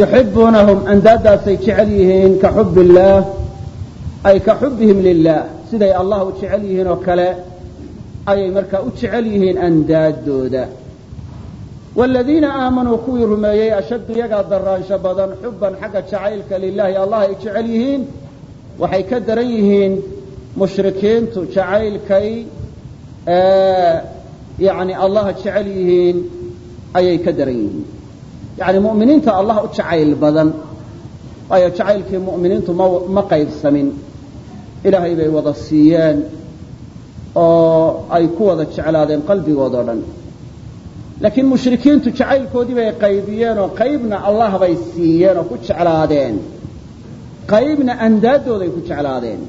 yuxibuunahum andaadaasay jecel yihiin ka xub illaah ay ka xubihim lilah siday allah u jecel yihiin oo kale ayay markaa u jecel yihiin andaadooda waaladiina aamanuu kuwii rumeeyey ashaddu iyagaa daraansho badan xubban xagga jacaylka lilaahi allah ay jecel yihiin waxay ka daran yihiin mushrikiintu jacaylkay yani allah jecel yihiin ayay ka daran yihiin yani mu'miniinta allah u jacayl badan waayo jacaylkii mu'miniintu ma qaybsamin. Ilaahay bay wada siiyeen oo ay ku wada jeclaadeen qalbigoodao dhan. Laakiin mushrikiintu jacaylkoodii bay qaybiyeen oo qaybna allah bay siiyeen oo ku jeclaadeen. Qaybna andaadooday ku jeclaadeen.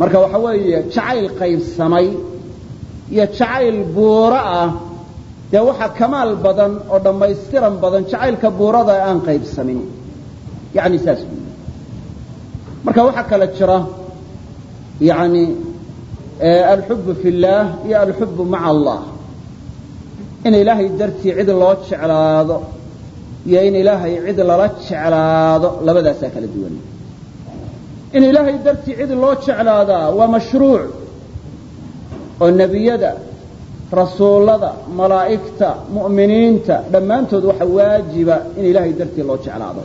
Marka waxa weeye jacayl qaybsamay iyo jacayl buuro ah dee waxaa kamaal badan oo dhammaystiran badan jacaylka buurada aan qaybsamin. Yani saas marka waxaa kala jira yani alxubu fi اllaah iyo alxubu maca allah. In ilaahay dartii cid loo jeclaado iyo in ilaahay cid lala jeclaado labadaasaa kala duwan. In ilaahay dartii cid loo jeclaadaa waa mashruuc oo nebiyada rasuullada malaa'igta mu'miniinta dhammaantood waxa waajiba in ilaahay dartii loo jeclaado.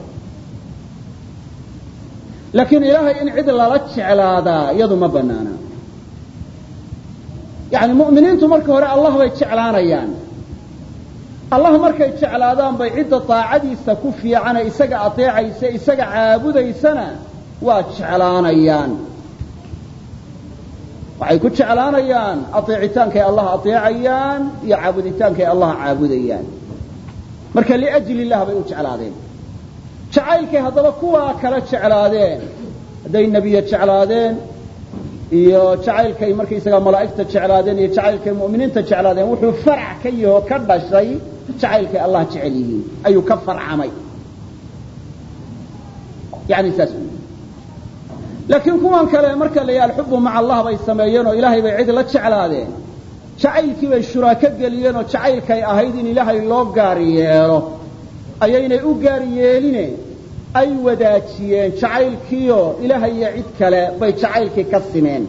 Laakiin ilaahay in cid lala jeclaadaa iyadu ma bannaana. Yani mu'miniintu marka hore allah bay jeclaanayaan. Allah markay jeclaadaan bay cidda daacadiisa ku fiicane isaga ateecaysa isaga caabudaysana waa jeclaanayaan waxay ku jeclaanayaan ateecitaankay allah ateecayaan iyo caabuditaankay allah caabudayaan. Marka liajli illah bay u jeclaadeen. Jacaylkay haddaba kuwaa kala jeclaadeen hadday nebiye jeclaadeen iyo jacaylkay markaysagaa malaa'igta jeclaadeen iyo jacaylkay mu'miniinta jeclaadeen wuxuu farac ka yaho ka dhashay jacaylkay allah jecel yihiin. Ayuu ka farcamay. Yani saas laakiin kuwan kale marka la yidhi alxubu maca allah bay sameeyeen oo ilaahay bay cid la jeclaadeen. Jacaylkii bay shuraako geliyeen oo jacaylkay ahayd in ilaahay loo gaar yeelo. Ayaynay u gaar yeeline ay wadaajiyeen jacaylkiioo ilaahay iyo cid kale bay jacaylkii ka simeen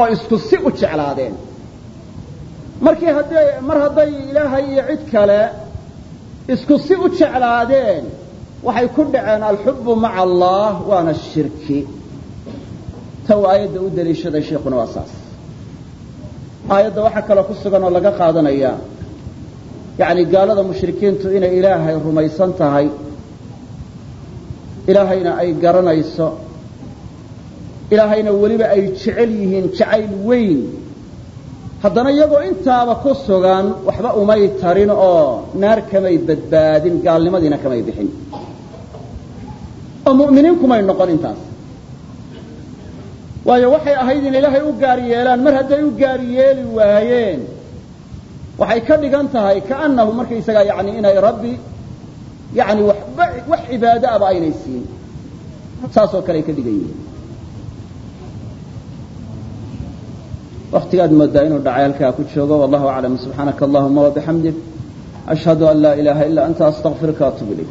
oo isku si u jeclaadeen. Markii hadday mar hadday ilaahay iyo cid kale isku si u jeclaadeen waxay ku dhaceen alxubu maca allah waana shirki ta aayadda u daliishaday sheikuna waa saas. Aayadda waxaa kaloo ku sugan oo laga qaadanaya yani gaalada mushrikiintu inay ilaahay rumaysan tahay ilaahayna ay garanayso ilaahayna weliba ay jecel yihiin jacayl weyn. Haddana iyagoo intaaba ku sugan waxba umay tarin oo naar kamay badbaadin gaalnimadiina kamay bixin. Oo mu'miniin kumay noqon intaas waayo waxay ahayd in ilaahay u gaar yeelaan. Mar hadday u gaar yeeli waayeen waxay ka dhigan tahay kaannahu markaysagaa yani inay rabbi yani wax cibaado aba aynay siin. Saasoo kale ka dhigan yihiin. Waktigaad moodaa inuu dhacay ku joogo wallahu aclam. Subxaanaka allahuma wabixamdik ashhadu an laa ilaha ila anta astaqfiruka atub ilayk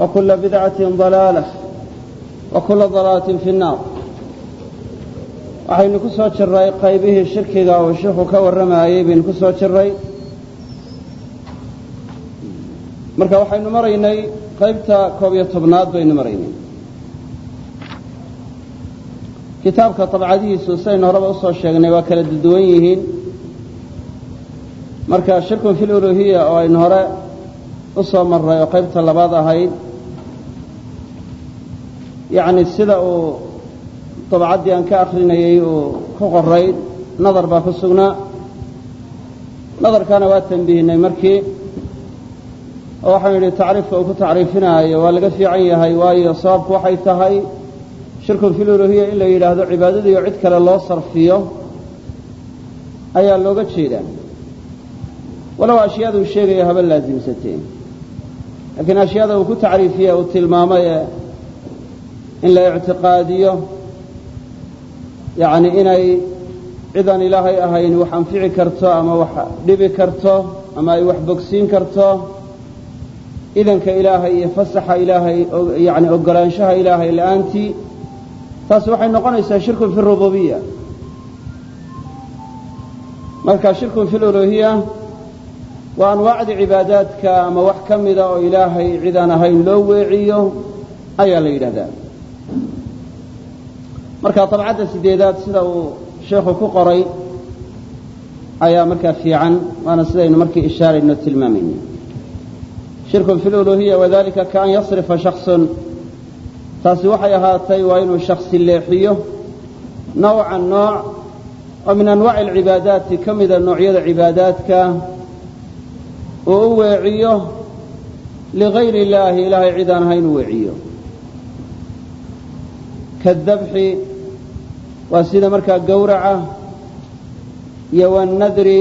وكل بدعة ضلالة وكل ضلالة في النار waxaynu ku soo jiray qaybihii shirkiga uu sheikhu ka warramayey baynu ku soo jiray marka waxaynu maraynay qaybta koob iyo tobnaad baynu maraynay kitaabka dabcadihiisu sidaynu horeba usoo sheegnay waa kala duwan yihiin marka shirkun fi luluhiya oo aynu hore u soo maray oo qaybta labaad ahayd yacni sida uu dabcaddii aan ka akrinayey uu ku qoray nadar baa ku sugnaa nadarkana waa tanbihinay markii oo waxaan yidhi tacriifka uu ku tacriifinaayo waa laga fiican yahay waayo sababku waxay tahay shirkun fi luluhiya in la yidhaahdo cibaadadiiyo cid kale loo sarfiyo ayaa looga jeedaa. Walow ashyaaduu sheegaya haba laasimsatee laakiin ashyaada uu ku tacriifiye uu tilmaamay in la ictiqaadiyo yacni inay cidaan ilaahay ahayn wax anfici karto ama wax dhibi karto ama ay wax bogsiin karto idanka ilaahay iyo fasaxa ilaahay yani ogolaanshaha ilaahay la'aantii taasi waxay noqonaysaa shirkun fi rububiya. Marka shirkun fi luluhiya waa anwaacdii cibaadaadka ama wax ka mida oo ilaahay cidaan ahayn loo weeciyo ayaa la yidhahdaa marka dabcadda sideedaad sida uu sheekhu ku qoray ayaa markaa fiican waana sidaynu markii ishaarayno tilmaamayna shirkun fi luluhiya wadalika kaan yasrifa shaksun taasi waxay ahaatay waa inuu shaksi leexiyo nawcan nooc oo min anwaaci alcibaadaati ka mida noocyada cibaadaadka uu u weeciyo ligayri illaahi ilaahay cid aan ahayn u weeciyo kaadabxi waa sida markaa gowraca iyo wanadri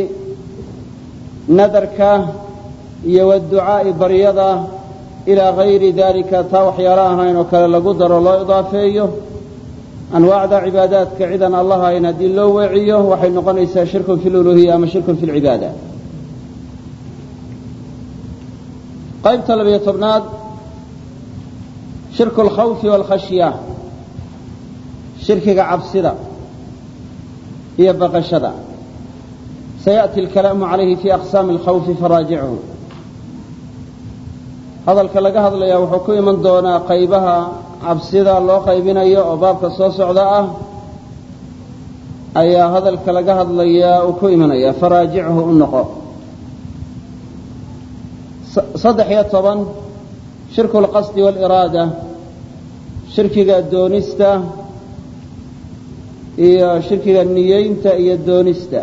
nadarka iyo waadducaa'i baryada ilaa gayri dalika taa waxyaala ahayn oo kale lagu daro loo idaafeeyo. Anwaacda cibaadaadka cidaan allah ahayn haddii loo weeciyo waxay noqonaysaa shirkun fi luluhiya ama shirkun fi lcibaada qaybta labiyo tobnaad shirku alkhawfi waalkhashya shirkiga cabsida iyo baqashada. Sayaأti alkalaamu calayhi fi aqsaami alkhawfi faraajichu hadalka laga hadlayaa wuxuu ku iman doonaa qaybaha cabsida loo qaybinayo oo baabka soo socda ah. Ayaa hadalka laga hadlayaa uu ku imanaya faraajichu u noqo. Saddex iyo toban shirku alqasdi waaliraada shirkiga doonista iyo shirkiga niyeynta iyo doonista.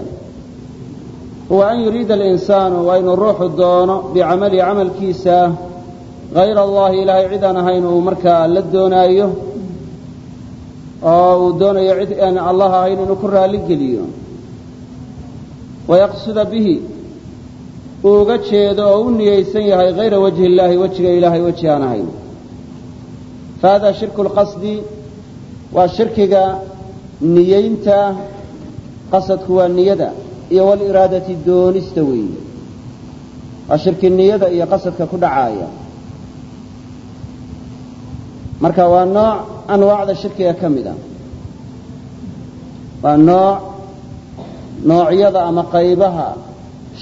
Huwa an yuriida alinsaanu waa inuu ruuxu doono bicamalihi camalkiisa hayra allahi ilaahay cid aan ahayn uu markaa la doonaayo oo uu doonayo cid aan allah ahayn inuu ku raalli geliyo. Wayaqsuda bihi uu uga jeedo oo u niyeysan yahay hayra wajhi illaahi wejiga ilaahay weji aan ahayn. Fahada shirku lqasdi waa shirkiga niyeynta qasadku waa niyada iyo waliraadati doonista weeye. Waa shirki niyada iyo qasadka ku dhacaaya. Marka waa nooc anwaacda shirkiga ka mid a. Waa nooc noocyada ama qaybaha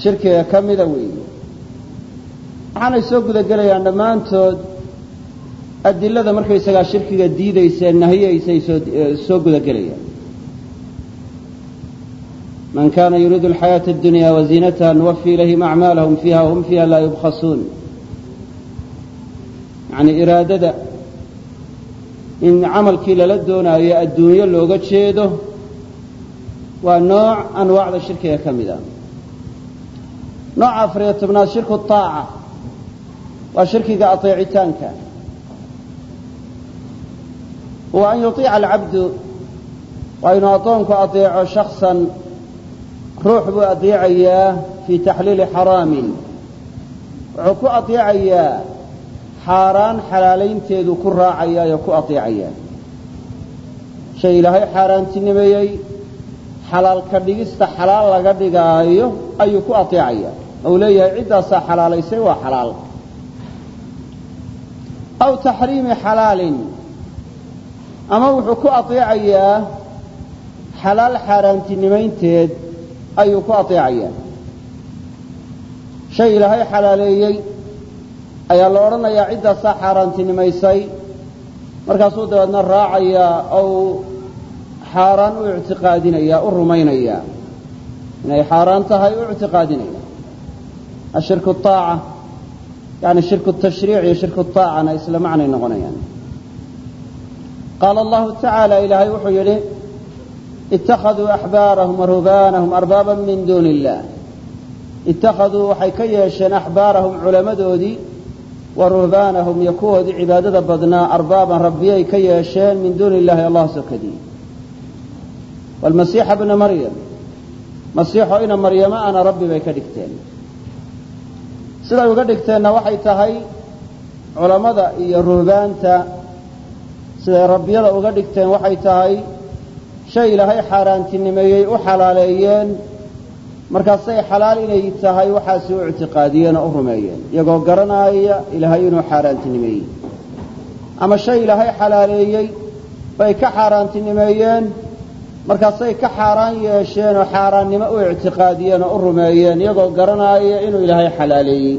shirkiga ka mida weeye. Waxaanay soo guda gelayaan dhammaantood adilada markaysagaa shirkiga diidaysa ee nahiyaysay soo guda gelayaan man kana yuriidu alxayaata addunya waziinataha nuwafi ilayhim acmaalahum fiiha hum fiiha laa yubkhasuun yacnii iraadada in camalkii lala doonaayo adduunyo looga jeedo waa nooc anwaacda shirkiga ka mid ah nooca afariyo tobnaad shirku taaca waa shirkiga ateecitaanka huwa an yuiica alcabdu waa inuu addoonku adeeco shaksan ruux buu aطeecayaa fii taxliili xaraamin wuxuu ku aطeecayaa xaaraan xalaalaynteedu ku raacayaayoo ku aطeecayaa shay ilaahay xaaraantinimeeyey xalaal ka dhigista xalaal laga dhigaayo ayuu ku aطeecayaa ou leeyahay ciddaasaa xalaalaysay waa xalaal aw taxriimi xalaalin ama wuxuu ku aطeecayaa xalaal xaaraantinimaynteed ayuu ku aطeecayaa shay ilaahay xalaaleeyey ayaa la odhanayaa ciddaasaa xaaraantinimaysay. Markaasuu dabeedna raacayaa ou xaaraan u ictiqaadinaya u rumaynaya. Inay xaaraan tahay u ictiqaadinaya. Ashirku aaca yani shirku tashriic iyo shirku aacana isla macnay noqonayaan. Qaala allahu tacaala ilaahay wuxuu yidhi ittakhaduu axbaarahum warubaanahum arbaaban min duuni illah ittakhaduu waxay ka yeesheen axbaarahum culammadoodii wa ruhbaanahum iyo kuwoodii cibaadada badnaa arbaaban rabbiyay ka yeesheen min duuni illahi allah sokadii waalmasiixa bna maryam masiixo ina maryamo ana rabbi bay ka dhigteen siday uga dhigteenna waxay tahay culammada iyo ruhbaanta siday rabbiyada uga shay ilaahay xaaraantinimeeyey u xalaaleeyeen. Markaasay xalaal inay tahay waxaasi u ictiqaadiyeen oo u rumeeyeen. Iyagoo garanaaya ilaahay inuu xaaraantinimeeyey. Ama shay ilaahay xalaaleeyey bay ka xaaraantinimeeyeen. Markaasay ka xaaraan yeesheen oo xaaraannimo u ictiqaadiyeen oo u rumeeyeen. Iyagoo garanaaya inuu ilaahay xalaaleeyey.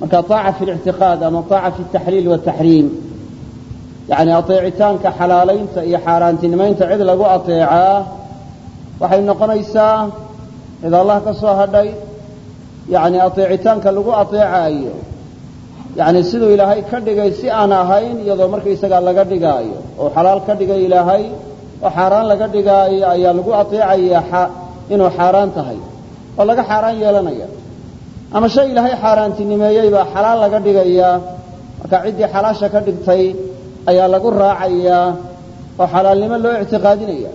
Marka taaca fi lictiqaad ama taaca fi taxliil wataxriim yacni ateecitaanka xalaalaynta iyo xaaraantinimaynta cid lagu ateecaa waxay noqonaysaa cid allah ka soo hadhay yacni ateecitaanka lagu ateecaayo. Yacni siduu ilaahay ka dhigay si aan ahayn iyadoo markaysagaa laga dhigaayo oo xalaal ka dhigay ilaahay oo xaaraan laga dhigaayo ayaa lagu ateecaya inuu xaaraan tahay oo laga xaaraan yeelanaya. Ama shay ilaahay xaaraantinimeeyey baa xalaal laga dhigayaa marka ciddii xalaasha ka dhigtay ayaa lagu raacayaa oo xalaalnimo loo ictiqaadinaya.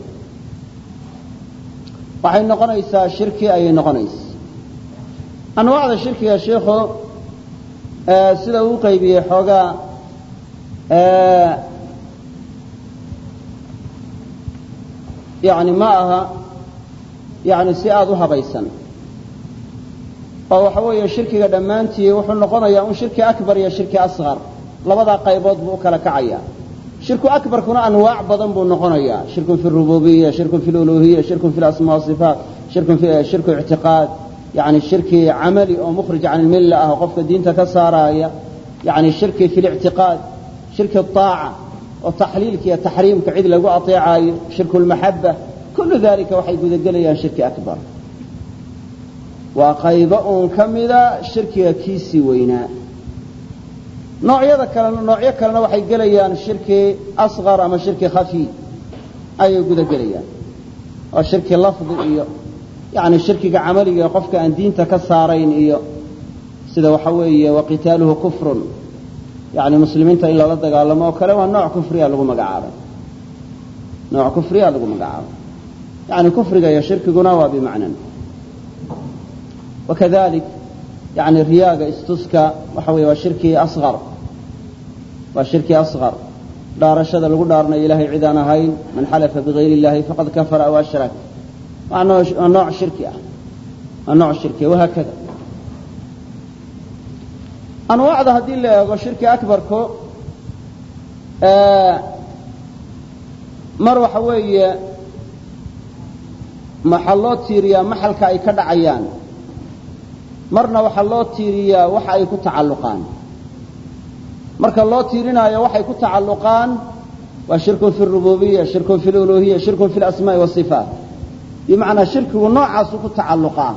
Waxay noqonaysaa shirki ayay noqonaysa anwaacda shirkiga sheikhu sida uu qaybiyey xoogaa yani ma aha yani si aada u habaysan. Oo waxa weeye shirkiga dhammaantii wuxuu noqonayaa un shirki akbar iyo shirki asqar labadaa qaybood buu u kala kacaya shirku akbarkuna anwaac badan buu noqonayaa. Shirkun fi rububiya shirkun fi luluhiya shirkun fi lasmaa wasifaat shirkun fi shirku ictiqaad yani shirki camali oo mukhrij can ilmilla ah oo qofka diinta ka saaraaya yani shirki fi lictiqaad shirki aaca oo taxliilka iyo taxriimka cid lagu ateecaayo shirku lmaxaba kullu dalika waxay gudagelayaan shirki akbar. Waa qaybo uun ka mida shirkiga kiisii weynaa noocyada kalena noocyo kalena waxay gelayaan shirki asqar ama shirki khafi. Ayay guda gelayaan. Oo shirki lafdi iyo yani shirkiga camaliga qofka aan diinta ka saarayn iyo sida waxa weeye waqitaaluhu kufrun. Yani muslimiinta in lala dagaalamo oo kale waa nooc kufriya lagu magacaabay. Nooc kufriya lagu magacaabay. Yani kufriga iyo shirkiguna waa bimacnan. Wakadalik yani riyaaga istuska waxa weye waa shirki asqar waa shirki asqar dhaarashada lagu dhaaranayo ilahay cid aan ahayn man xalafa bigayr illahi faqad kafara aw ashrak. Waa nooc shirki ah. Waa nooc shirki wahaakada anwaacda haddii la eego shirki akbarku mar waxa weeye maxaa loo tiiriyaa maxalka ay ka dhacayaan? Marna waxaa loo tiiriyaa waxa ay ku tacalluqaan marka loo tiirinaayo waxay ku tacalluqaan waa shirkun fi rububiya shirkun fi luluhiya shirkun fi lasmaai wasifaat bimacnaa shirkigu noocaasu ku tacalluqaa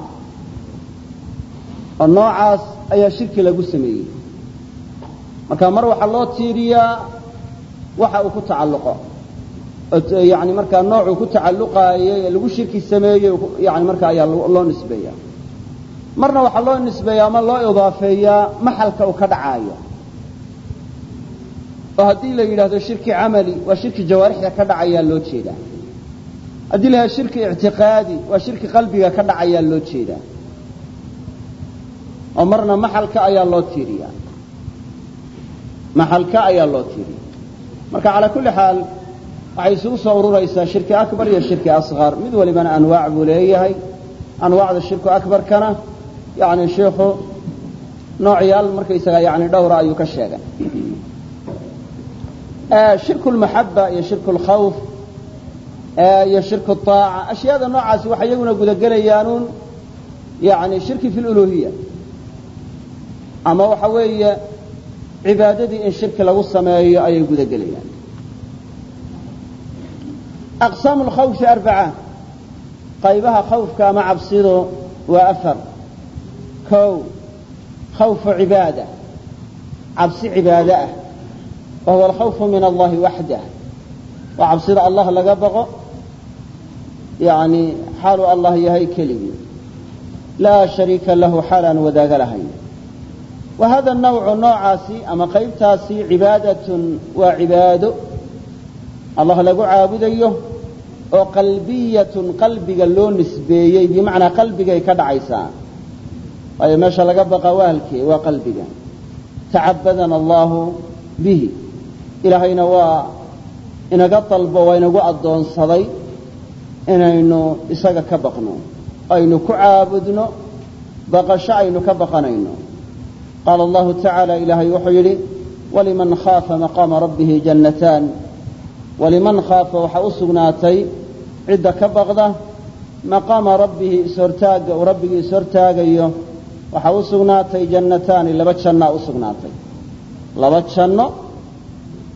oo noocaas ayaa shirki lagu sameeyey. Marka mar waxaa loo tiiriyaa waxa uu ku tacalluqo. Yani markaa noocuu ku tacalluqaayey ee lagu shirki sameeyey yani marka ayaa loo nisbeeya marna waxaa loo nisbeeya ama loo idaafeeyaa maxalka uu ka dhacaayo oo haddii la yidhahdo shirki camali waa shirki jawaarixda ka dhacayaa loo jeedaa. Haddii la shirki ictiqaadi waa shirki qalbiga ka dhacayaa loo jeedaa. Oo marna maxalka ayaa loo tiiriyaa. Maxalka ayaa loo tiiriya marka calaa kulli xaal waxay isugu soo ururaysaa shirki akbar iyo shirki asqar mid walibana anwaac buu leeyahay. Anwaacda shirku akbarkana yani shiikhu noocyaal markaysaga yani dhowra ayuu ka sheegay shirku lmaxaba iyo shirku lkhawf iyo shirku aaca ashyaada noocaasi waxay iyaguna gudagelayaanuun yani shirki fi luluhiya ama waxa weeye cibaadadii in shirki lagu sameeyo ayay gudagelayaan. aqsaamu lkhawfi arbaca qaybaha khawfka ama cabsidu waa afar kow khawfu cibaada cabsi cibaade ah wa huwa alkhawfu min allahi waxdah waa cabsida allah laga baqo yani xaaluu allah yahay keligii laa shariika lahu xaal aan wadaaga lahayn wa hada nawcu noocaasi ama qaybtaasi cibaadatun waa cibaado allah lagu caabudayo oo qalbiyatun qalbiga loo nisbeeyey bimacnaa qalbigay ka dhacaysaa waayo meesha laga baqa waalkee waa qalbiga tacabadana allahu bihi ilaahayna waa inaga dalbo waa inagu addoonsaday inaynu isaga ka baqno aynu ku caabudno baqasho aynu ka baqanayno. Qaala allahu tacaala ilaahay wuxuu yidhi waliman khaafa maqaama rabbihi jannataan. Waliman khaafa waxaa u sugnaatay cidda ka baqda maqaama rabbihi ishortaagga uu rabbigii ishortaagayo waxaa u sugnaatay jannataani laba jannaa u sugnaatay. Laba janno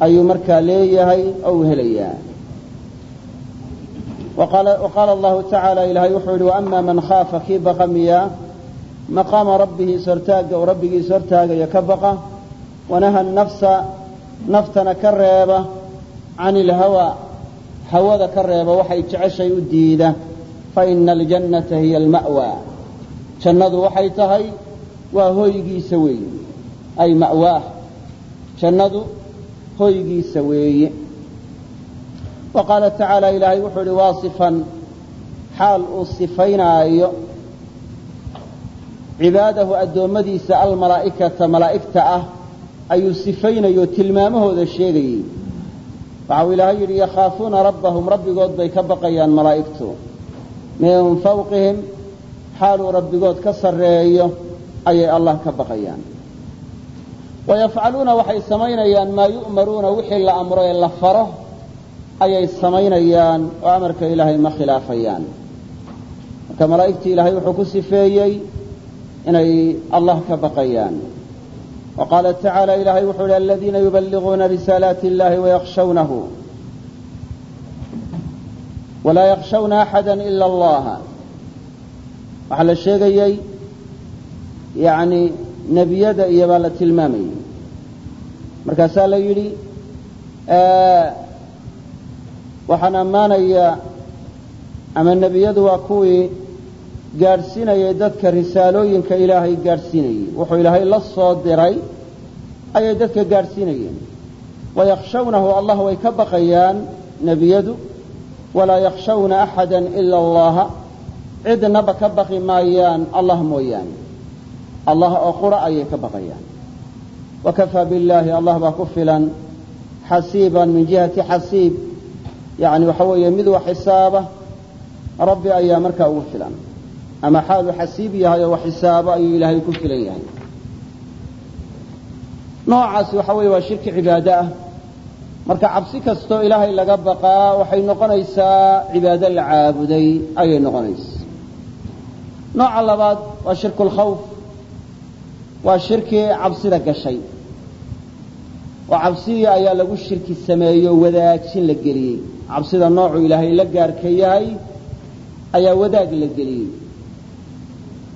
ayuu markaa leeyahay oo uu helayaa. Qaala allahu tacaala ilaahay wuxuu yidhi waama man khaafa kii baqa miyaa maqaama rabbihi ishortaagga uu rabbigii ishortaagayo ka baqa wanaha nafsa naftana ka reeba can ilhawaa hawada ka reeba waxay jeceshay u diida faina aljannata hiya alma'waa jannadu waxay tahay waa hoygiisa weeye ay ma'waah jannadu hoygiisa weeye. Wa qaala tacaala ilaahay wuxuu ihi waasifan xaal uu sifaynaayo. Cibaadahu addoommadiisa almalaa'ikata malaa'igta ah ayuu sifaynayo tilmaamahooda sheegayey. Waxa uu ilaahay yidhi yakhaafuuna rabbahum rabbigood bay ka baqayaan malaa'igtu. Min fawqihim xaaluu rabbigood ka sarreeyo ayay allah ka baqayaan wayafcaluuna waxay samaynayaan maa yu'maruuna wixii la amro ee la faro ayay samaynayaan oo amarka ilaahay ma khilaafayaan marka malaa'igtii ilaahay wuxuu ku sifeeyey inay allah ka baqayaan wa qaala tacaala ilaahay wuxuu ihi aladiina yubaliguuna risaalaati illahi wayakhshawnahu walaa yakhshawna axada ila allaha waxaa la sheegayey yani nebiyada iyo baa la tilmaamayey markaasaa la yidhi waxaan ammaanayaa ama nebiyadu waa kuwii gaadhsiinayay dadka risaalooyinka ilaahay gaadhsiinayey wuxuu ilaahay la soo diray ayay dadka gaadhsiinayeen. Wayakhshawnahu allah way ka baqayaan nebiyadu. Walaa yakhshawna axada ila allaha. Cidnaba ka baqi maayaan allah mooyaane allah oo qura ayay ka baqayaan. Wakafaa billaahi allah baa ku filan xasiiban min jihati xasiib. Yani waxa weeye mid wax xisaaba rabbi ayaa markaa ugu filan. Ama xaalu xasiib yahay oo wax xisaabo ayuu ilaahay ku filan yahay. Noocaasi waxa weeye waa shirki cibaado ah. Marka cabsi kastoo ilaahay laga baqaa waxay noqonaysaa cibaado la caabuday ayay noqonaysa. Nooca labaad waa shirku waa shirki cabsida gashay. Oo cabsidii ayaa lagu shirki sameeyo wadaajin la geliyey. Cabsida noocuu ilaahay la gaarka yahay ayaa wadaag la geliyey.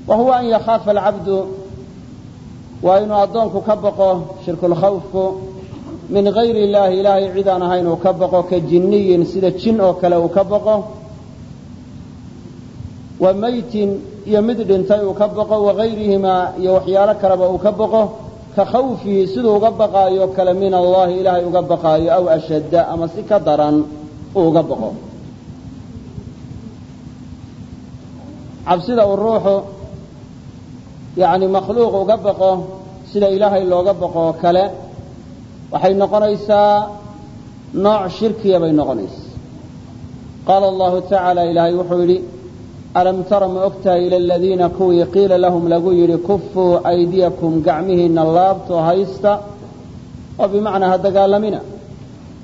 Wa huwa an yakhaafa alcabdu waa inuu addoonku ka baqo shirkulkhawfku min gayri illaahi. Ilaahay cid aan ahayn uu ka baqo ka jinniyin sida jin oo kale uu ka baqo. Wa maytin iyo mid dhintay uu ka baqo wagayrihimaa iyo waxyaalo kaleba uu ka baqo ka khawfihi siduu uga baqaayo kale min allahi ilaahay uga baqaayo aw ashadda ama si ka daran uu uga baqo cabsida uu ruuxu yani makhluuq uga baqo sida ilaahay looga baqo oo kale waxay noqonaysaa nooc shirkiya bay noqonaysaa qaala allahu tacaala ilaahay wuxuu yidhi alam tara ma ogtahay ila aladiina kuwii qiila lahum lagu yidhi kufuu aydiyakum gacmihiinna laabto haysta oo bimacnaa ha dagaalamina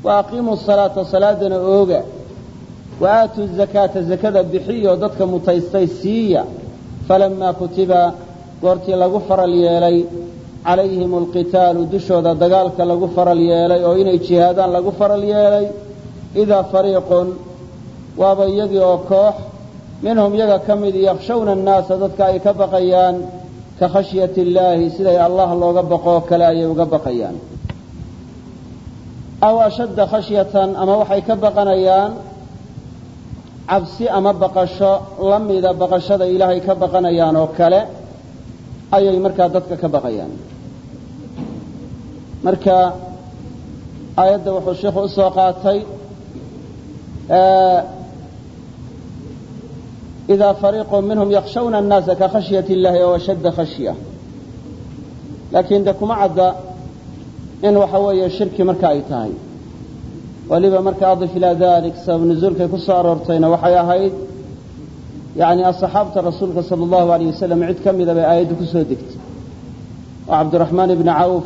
wa aqiimuu salaata salaadana ooga wa aatuu zakaata zakada bixiyo dadka mutaystay siiya falamaa kutiba goortii lagu faral yeelay calayhim alqitaalu dushooda dagaalka lagu faral yeelay oo inay jihaadaan lagu faral yeelay idaa fariiqun waaba iyagii oo koox minhum yaga ka mid yakshawna annaasa dadka ay ka baqayaan ka khashyati illaahi siday allah looga baqoo kale ayay uga baqayaan. Aw ashadda khashyatan ama waxay ka baqanayaan cabsi ama baqasho la mida baqashada ilaahay ka baqanayaan oo kale ayay markaa dadka ka baqayaan. Marka aayadda wuxuu sheikhu u soo qaatay إida fariiqu minhum yakshawna الnaasa ka khashyaة اllahi ow ashadda khashya laakiin de kuma cadda in waxa weeye shirki marka ay tahay waliba marka adif ilaa dalik sabab nuzuulkay ku soo aroortayna waxay ahayd yani asxaabta rasuulka sala allahu alayh wasalam cid ka mida bay aayaddu ku soo degtay oo cabdiraxmaan ibni cawf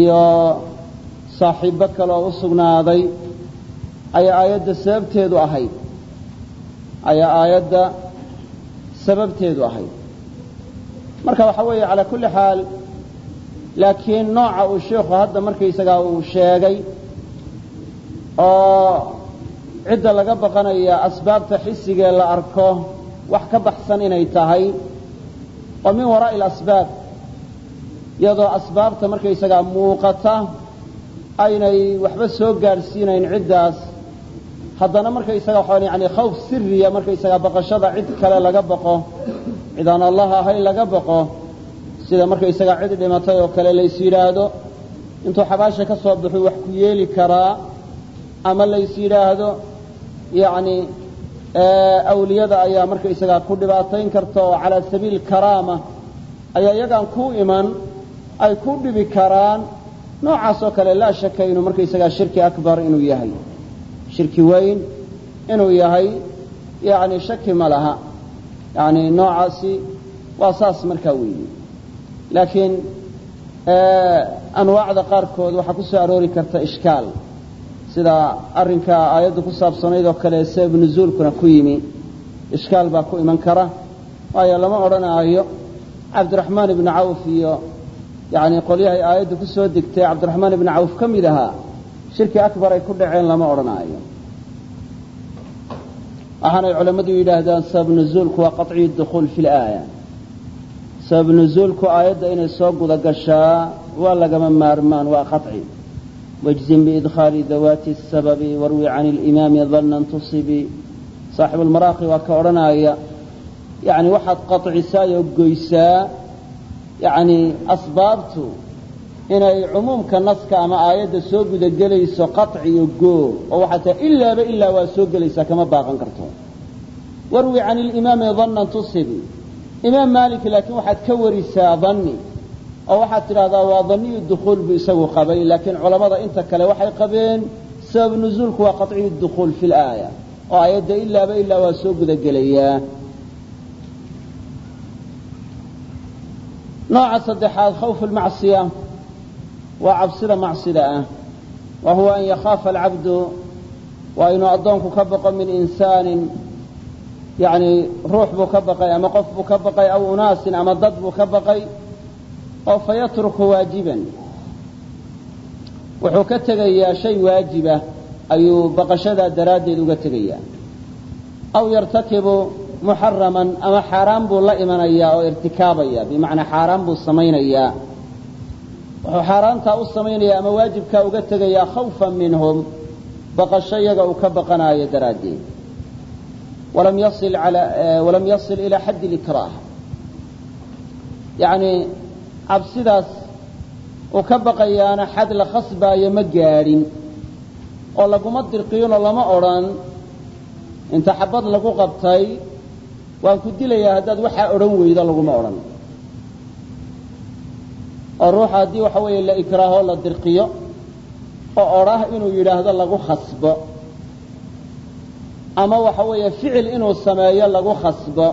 iyo saaxiibbo kale oo u sugnaaday ayaa aayadda sababteedu ahayd ayaa aayadda sababteedu ahayd. Marka waxa weeye calaa kulli xaal laakiin nooca uu sheikhu hadda markaysagaa uu sheegay oo cidda laga baqanaya asbaabta xisigee la arko wax ka baxsan inay tahay oo min waraa'i alasbaab iyadoo asbaabta markaysagaa muuqata aynay waxba soo gaadhsiinayn ciddaas haddana markaysaga waxaan yani khawf siriya markaysagaa baqashada cid kale laga baqo cid aan allah ahayn laga baqo sida markaysagaa cid dhimatay oo kale lays yidhaahdo intuu xabaasha ka soo baxuu wax ku yeeli karaa ama lays yidhaahdo yacni awliyada ayaa markaysagaa ku dhibaatayn karta oo calaa sabiil karaama ayaa iyagaan ku iman ay ku dhibi karaan noocaas oo kale laa shaka inuu markaysagaa shirki akbar inuu yahay shirki weyn inuu yahay yani shaki ma laha. Yani noocaasi waa saas markaa weeye. Laakiin anwaacda qaarkood waxaa ku soo aroori karta ishkaal sida arrinka aayadda ku saabsanayd oo kale sabab nuzuulkuna ku yimi. Ishkaal baa ku iman kara waayo lama odhanaayo cabdiraxmaan ibni cawf iyo yani qolyahay aayadda ku soo degtay cabdiraxmaan ibni cawf ka mid ahaa shirki akbar ay ku dhaceen lama odhanaayo ahanay culammadu yidhaahdaan sababnuzuulku waa qaciyu dukuul fi laaya sababnuzuulku aayadda inay soo gudagashaa waa lagama maarmaan waa qaci wajzin biidkhaali dawaati sababi warwi can ilimaami dannan tusibi saaxibulmaraaqi waa ka odhanaya yani waxaad qacisaa oo goysaa yani asbaabtu inay cumuumka naska ama aayadda soo gudagelayso qaطci iyo goo oo waxaa tahay ilaaba ilaa waa soo gelaysaa kama baaqan karto. Warwi can ilimaami danan tusibi. Imaam maalik laakiin waxaad ka warisaa danni oo waxaad tidhahdaa waa daniyu dukhuul buu isagu qabay. Laakiin culammada inta kale waxay qabeen sabab nuzuulku waa qaطciyu dukhuul fi laaya oo aayadda ilaaba ilaa waa soo gudagelayaa. Nooca saddexaad khawfu lmacsiya waa cabsida macsida ah. Wa huwa an yakhaafa alcabdu waa inuu addoonku ka baqo min insaanin yani ruux buu ka baqay ama qof buu ka baqay aw unaasin ama dad buu ka baqay oo fayatruku waajiban. Wuxuu ka tegayaa shay waajiba ayuu baqashadaa daraaddeed uga tegayaa. Aw yartakibu muxaraman ama xaaraan buu la imanayaa oo irtikaabaya bimacnaa xaaraan buu samaynayaa wuxuu xaaraantaa u samaynaya ama waajibkaa uga tegayaa khawfan minhum baqasho iyaga uu ka baqanaayo daraaddeed. Walam yasil ilaa xaddi likraah. Yacni cabsidaas uu ka baqayaana xad la khasbaayo ma gaadhin oo laguma dirqiyinoo lama odhan inta xabad lagu qabtay waan ku dilayaa haddaad waxaa odhan weydo laguma odhan oo ruuxa haddii waxa weeye la ikraaho la dirqiyo oo odhah inuu yidhaahdo lagu khasbo. Ama waxa weeye ficil inuu sameeyo lagu khasbo.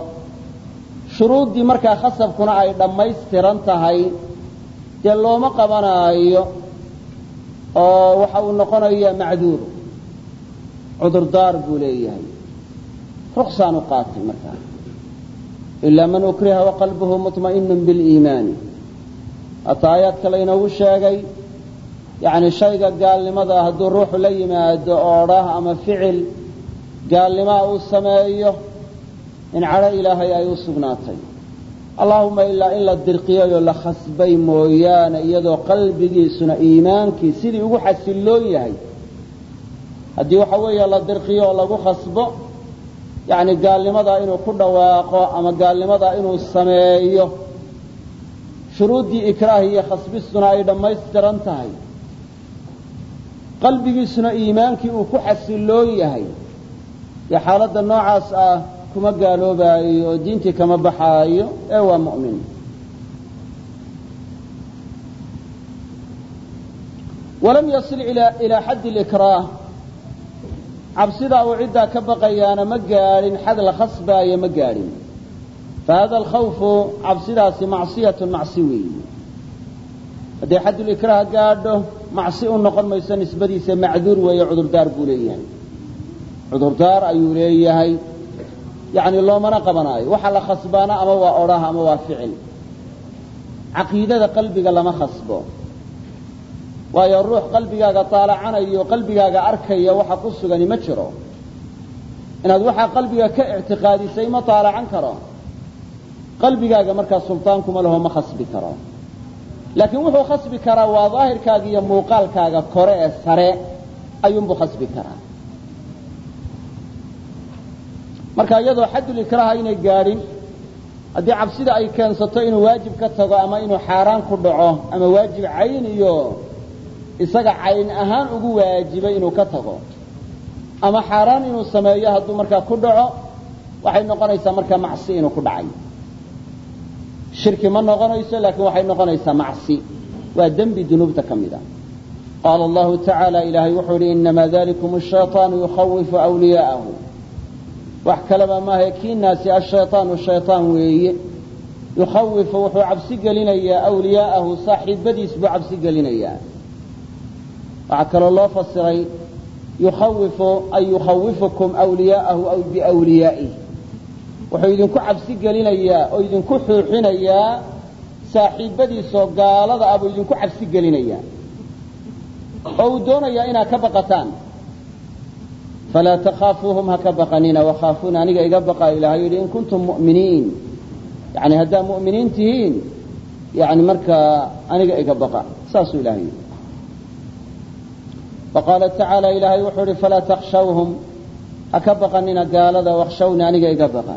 Shuruuddii markaa khasabkuna ay dhammaystiran tahay dee looma qabanaayo oo waxa uu noqonaya macduur cudurdaar buu leeyahay. Ruksaan u qaatay markaa. Ilaa man ukriha waqalbuhu muطma'inun biliimaani haata aayaadka laynoogu sheegay yani shayga gaalnimada hadduu ruuxu la yimaado oodhah ama ficil gaalnimaa uu sameeyo in cadho ilaahay ay u sugnaatay. Allaahuma ilaa in la dirqiyayoo la khasbay mooyaane iyadoo qalbigiisuna iimaankii sidii ugu xasilloon yahay. Haddii waxa weeye la dirqiyo oo lagu khasbo yacni gaalnimadaa inuu ku dhawaaqo ama gaalnimadaa inuu sameeyo shuruuddii ikraah iyo khasbistuna ay dhammaystiran tahay. Qalbigiisuna iimaankii uu ku xasiloon yahay. Dee xaaladda noocaas ah kuma gaaloobaayo oo diintii kama baxaayo ee waa mu'min. Walam yasil ilaa xaddi likraah cabsidaa uu ciddaa ka baqayaana ma gaadhin xad la khasbaayo ma gaadhin fahada alkhawfu cabsidaasi macsiyatun macsi weeyi hadday xaddulikraah gaadho macsi u noqon mayso nisbadiisa macduur weeye cudurdaar buu leeyahay cudurdaar ayuu leeyahay yacni loomana qabanaayo waxa la khasbaana ama waa odhah ama waa ficil caqiidada qalbiga lama khasbo waayo ruux qalbigaaga taalacanayo qalbigaaga arkaya waxa ku sugani ma jiro inaad waxaa qalbiga ka ictiqaadisay ma taalacan karo qalbigaaga markaa sultaankuma laho ma khasbi karo. Laakiin wuxuu khasbi karaa waa daahirkaaga iyo muuqaalkaaga kore ee sare ayuunbuu khasbi karaa. Marka iyadoo xaddulikraha aynay gaadhin haddii cabsida ay keensato inuu waajib ka tago ama inuu xaaraan ku dhaco ama waajib cayn iyo isaga cayn ahaan ugu waajibay inuu ka tago ama xaaraan inuu sameeyo hadduu markaa ku dhaco waxay noqonaysaa markaa macsi inuu ku dhacay shirki ma noqonayso laakiin waxay noqonaysaa macsi waa dembi dunuubta ka mid a qaala allahu tacaala ilaahay wuxuu idhi inamaa dalikum ashayطaanu yukhawifu wliyaa'ahu wax kaleba maaha kiinaasi ashayطaanu shayطaan weeye yukhawifu wuxuu cabsi gelinayaa awliyaa'ahu saaxiibadiis buu cabsi gelinayaa waxaa kaloo loo fasiray yukhawifu ay yukhawifukum wliyaa'ahu aw biwliyaa'ih wuxuu idinku cabsi gelinayaa oo idinku xuuxinayaa. Saaxiibadiisoo gaalada ah buu idinku cabsi gelinayaa. Oo uu doonayaa inaad ka baqataan. Falaa takhaafuuhum ha ka baqanina wakhaafuuna aniga iga baqaa ilahay yidhi in kuntum mu'miniin. Yani haddaad mu'miniin tihiin yani markaa aniga iga baqa. Saasuu ilahay yidhi. Waqaala tacaala ilaahay wuxuu ihi falaa takshawhum ha ka baqanina gaalada wakshawni aniga iga baqa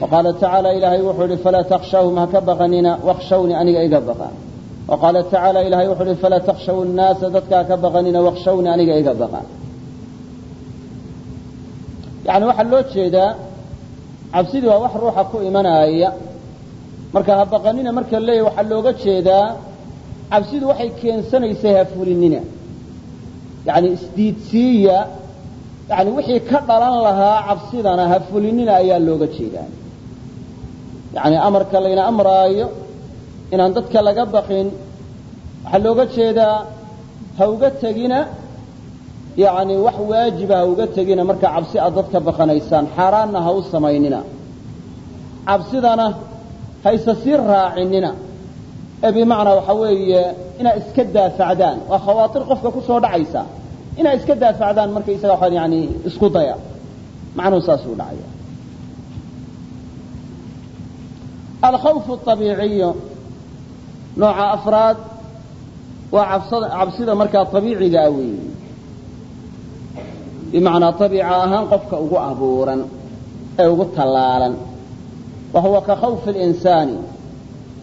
waqaala tacaala ilaahay wuxuu ihi falaa takshawhum ha ka baqanina wakshawni aniga iga baqa waqaala tacaala ilahay wuxuu ihi falaa takshaw nnaasa dadka ha ka baqanina wakshawni aniga iga baqa yani waxaa loo jeedaa cabsidii waa wax ruuxa ku imanaya marka ha baqanina marka leeyahy waxaa looga jeedaa cabsidu waxay keensanaysay ha fulinina yani isdiidsiiya yani wixii ka dhalan lahaa cabsidana ha fulinina ayaa looga jeedaa yani amarka layna amraayo inaan dadka laga baqin waxaa looga jeedaa ha uga tegina yani wax waajiba ha uga tegina markaa cabsi aad dadka baqanaysaan xaaraanna ha u samaynina. Cabsidana hayse sii raacinina. Ee bimacnaa waxa weeye inaad iska daafacdaan. Waa khawaatir qofka ku soo dhacaysa. Inaad iska daafacdaan markaysaga waxaan yani isku daya. Macnuhu saasuu dhacaya alkhawfu abiiciyu nooca afraad waa cabsida markaa abiicigaa weeye bimacnaa abiica ahaan qofka ugu abuuran ee ugu tallaalan wa ka khawfi linsaani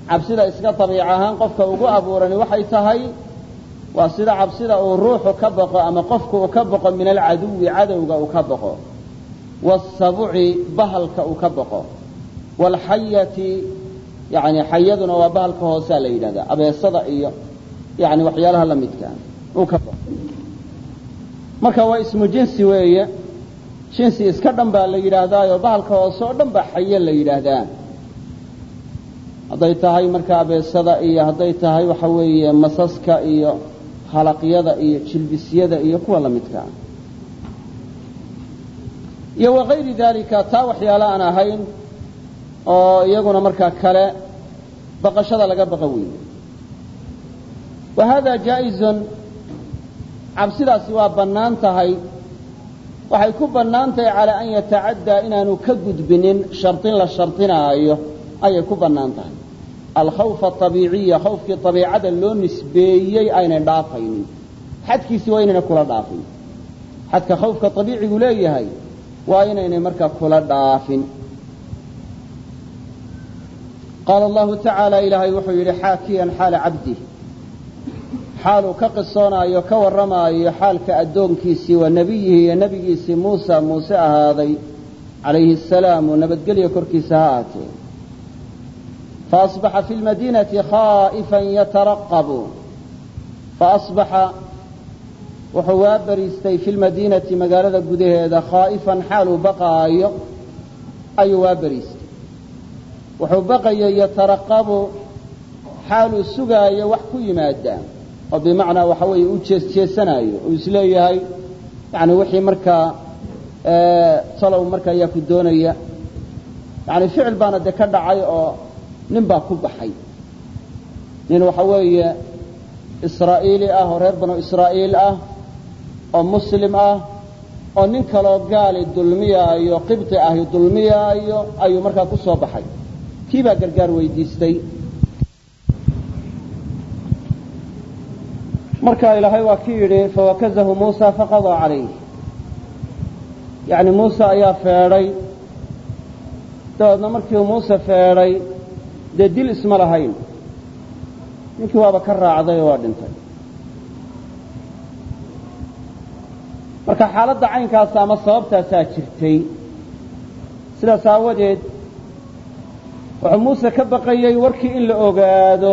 cabsida iska abiic ahaan qofka ugu abuurani waxay tahay waa sida cabsida uu ruuxu ka baqo ama qofku uu ka baqo min alcaduwi cadowga uu ka baqo wاsabuci bahalka uu ka baqo wاlxayati yani xayaduna waa bahalka hoosaa la yidhahdaa abeesada iyo yani waxyaalaha la midka uu ka baqo marka waa ismu jinsi weeye jinsi iska dhan baa la yidhaahdaayo bahalka hoose oo dhan baa xaye la yidhaahdaa hadday tahay marka abeesada iyo hadday tahay waxa weeye masaska iyo halaqyada iyo jilbisyada iyo kuwa la midkaa iyo wakayri dalika taa waxyaala aan ahayn oo iyaguna markaa kale baqashada laga baqa weeye. Wa hada jaa-izun cabsidaasi waa bannaan tahay. Waxay ku bannaan tahay calaa an yatacaddaa inaanu ka gudbinin shardin la shardinaayo ayay ku bannaan tahay. Alkhawfa abiiciya khawfkii abiicada loo nisbeeyey aynay dhaafaynin. Xadkiisii waa inayna kula dhaafin. Xadka khawfka abiicigu leeyahay waa inaynay markaa kula dhaafin qaala allahu tacaala ilaahay wuxuu yidhi xaakiyan xaala cabdih xaaluu ka qisoonaayo ka warramaayo xaalka addoonkiisii waa nebiyihi iyo nebigiisii muusa muuse ahaaday calayhi asalaam oo nabadgelya korkiisa ha aatee faasbaxa fi lmadiinati khaa'ifan yataraqabu faasbaxa wuxuu waa bariistay fi lmadiinati magaalada gudaheeda khaa'ifan xaaluu baqaayo ayuu waa bariistay wuxuu baqayo yataraqabu xaaluu sugaayo wax ku yimaada oo bimacnaa waxa weeye u jeesjeesanaayo uu is leeyahay yani wixii markaa talow marka ayaa ku doonaya. Yani ficil baana dee ka dhacay oo nin baa ku baxay. Nin waxa weeye israa'iili ah oo reer banu israa'iil ah oo muslim ah oo nin kaloo gaali dulmiyaayo qibti ahi dulmiyaayo ayuu markaa ku baxay kii baa gargaar weydiistay. Marka ilaahay waa ki yidhi fawakazahu muusa faqadaa calayh yani muuse ayaa feedhay dabeedna markii muuse feedhay dee dil isma lahayn. Ninkii waaba ka raacday oo waa dhintay. Marka xaaladda caynkaasa ama sababtaasaa jirtay. Sidaas aawadeed wuxuu muuse ka baqayey warkii in la ogaado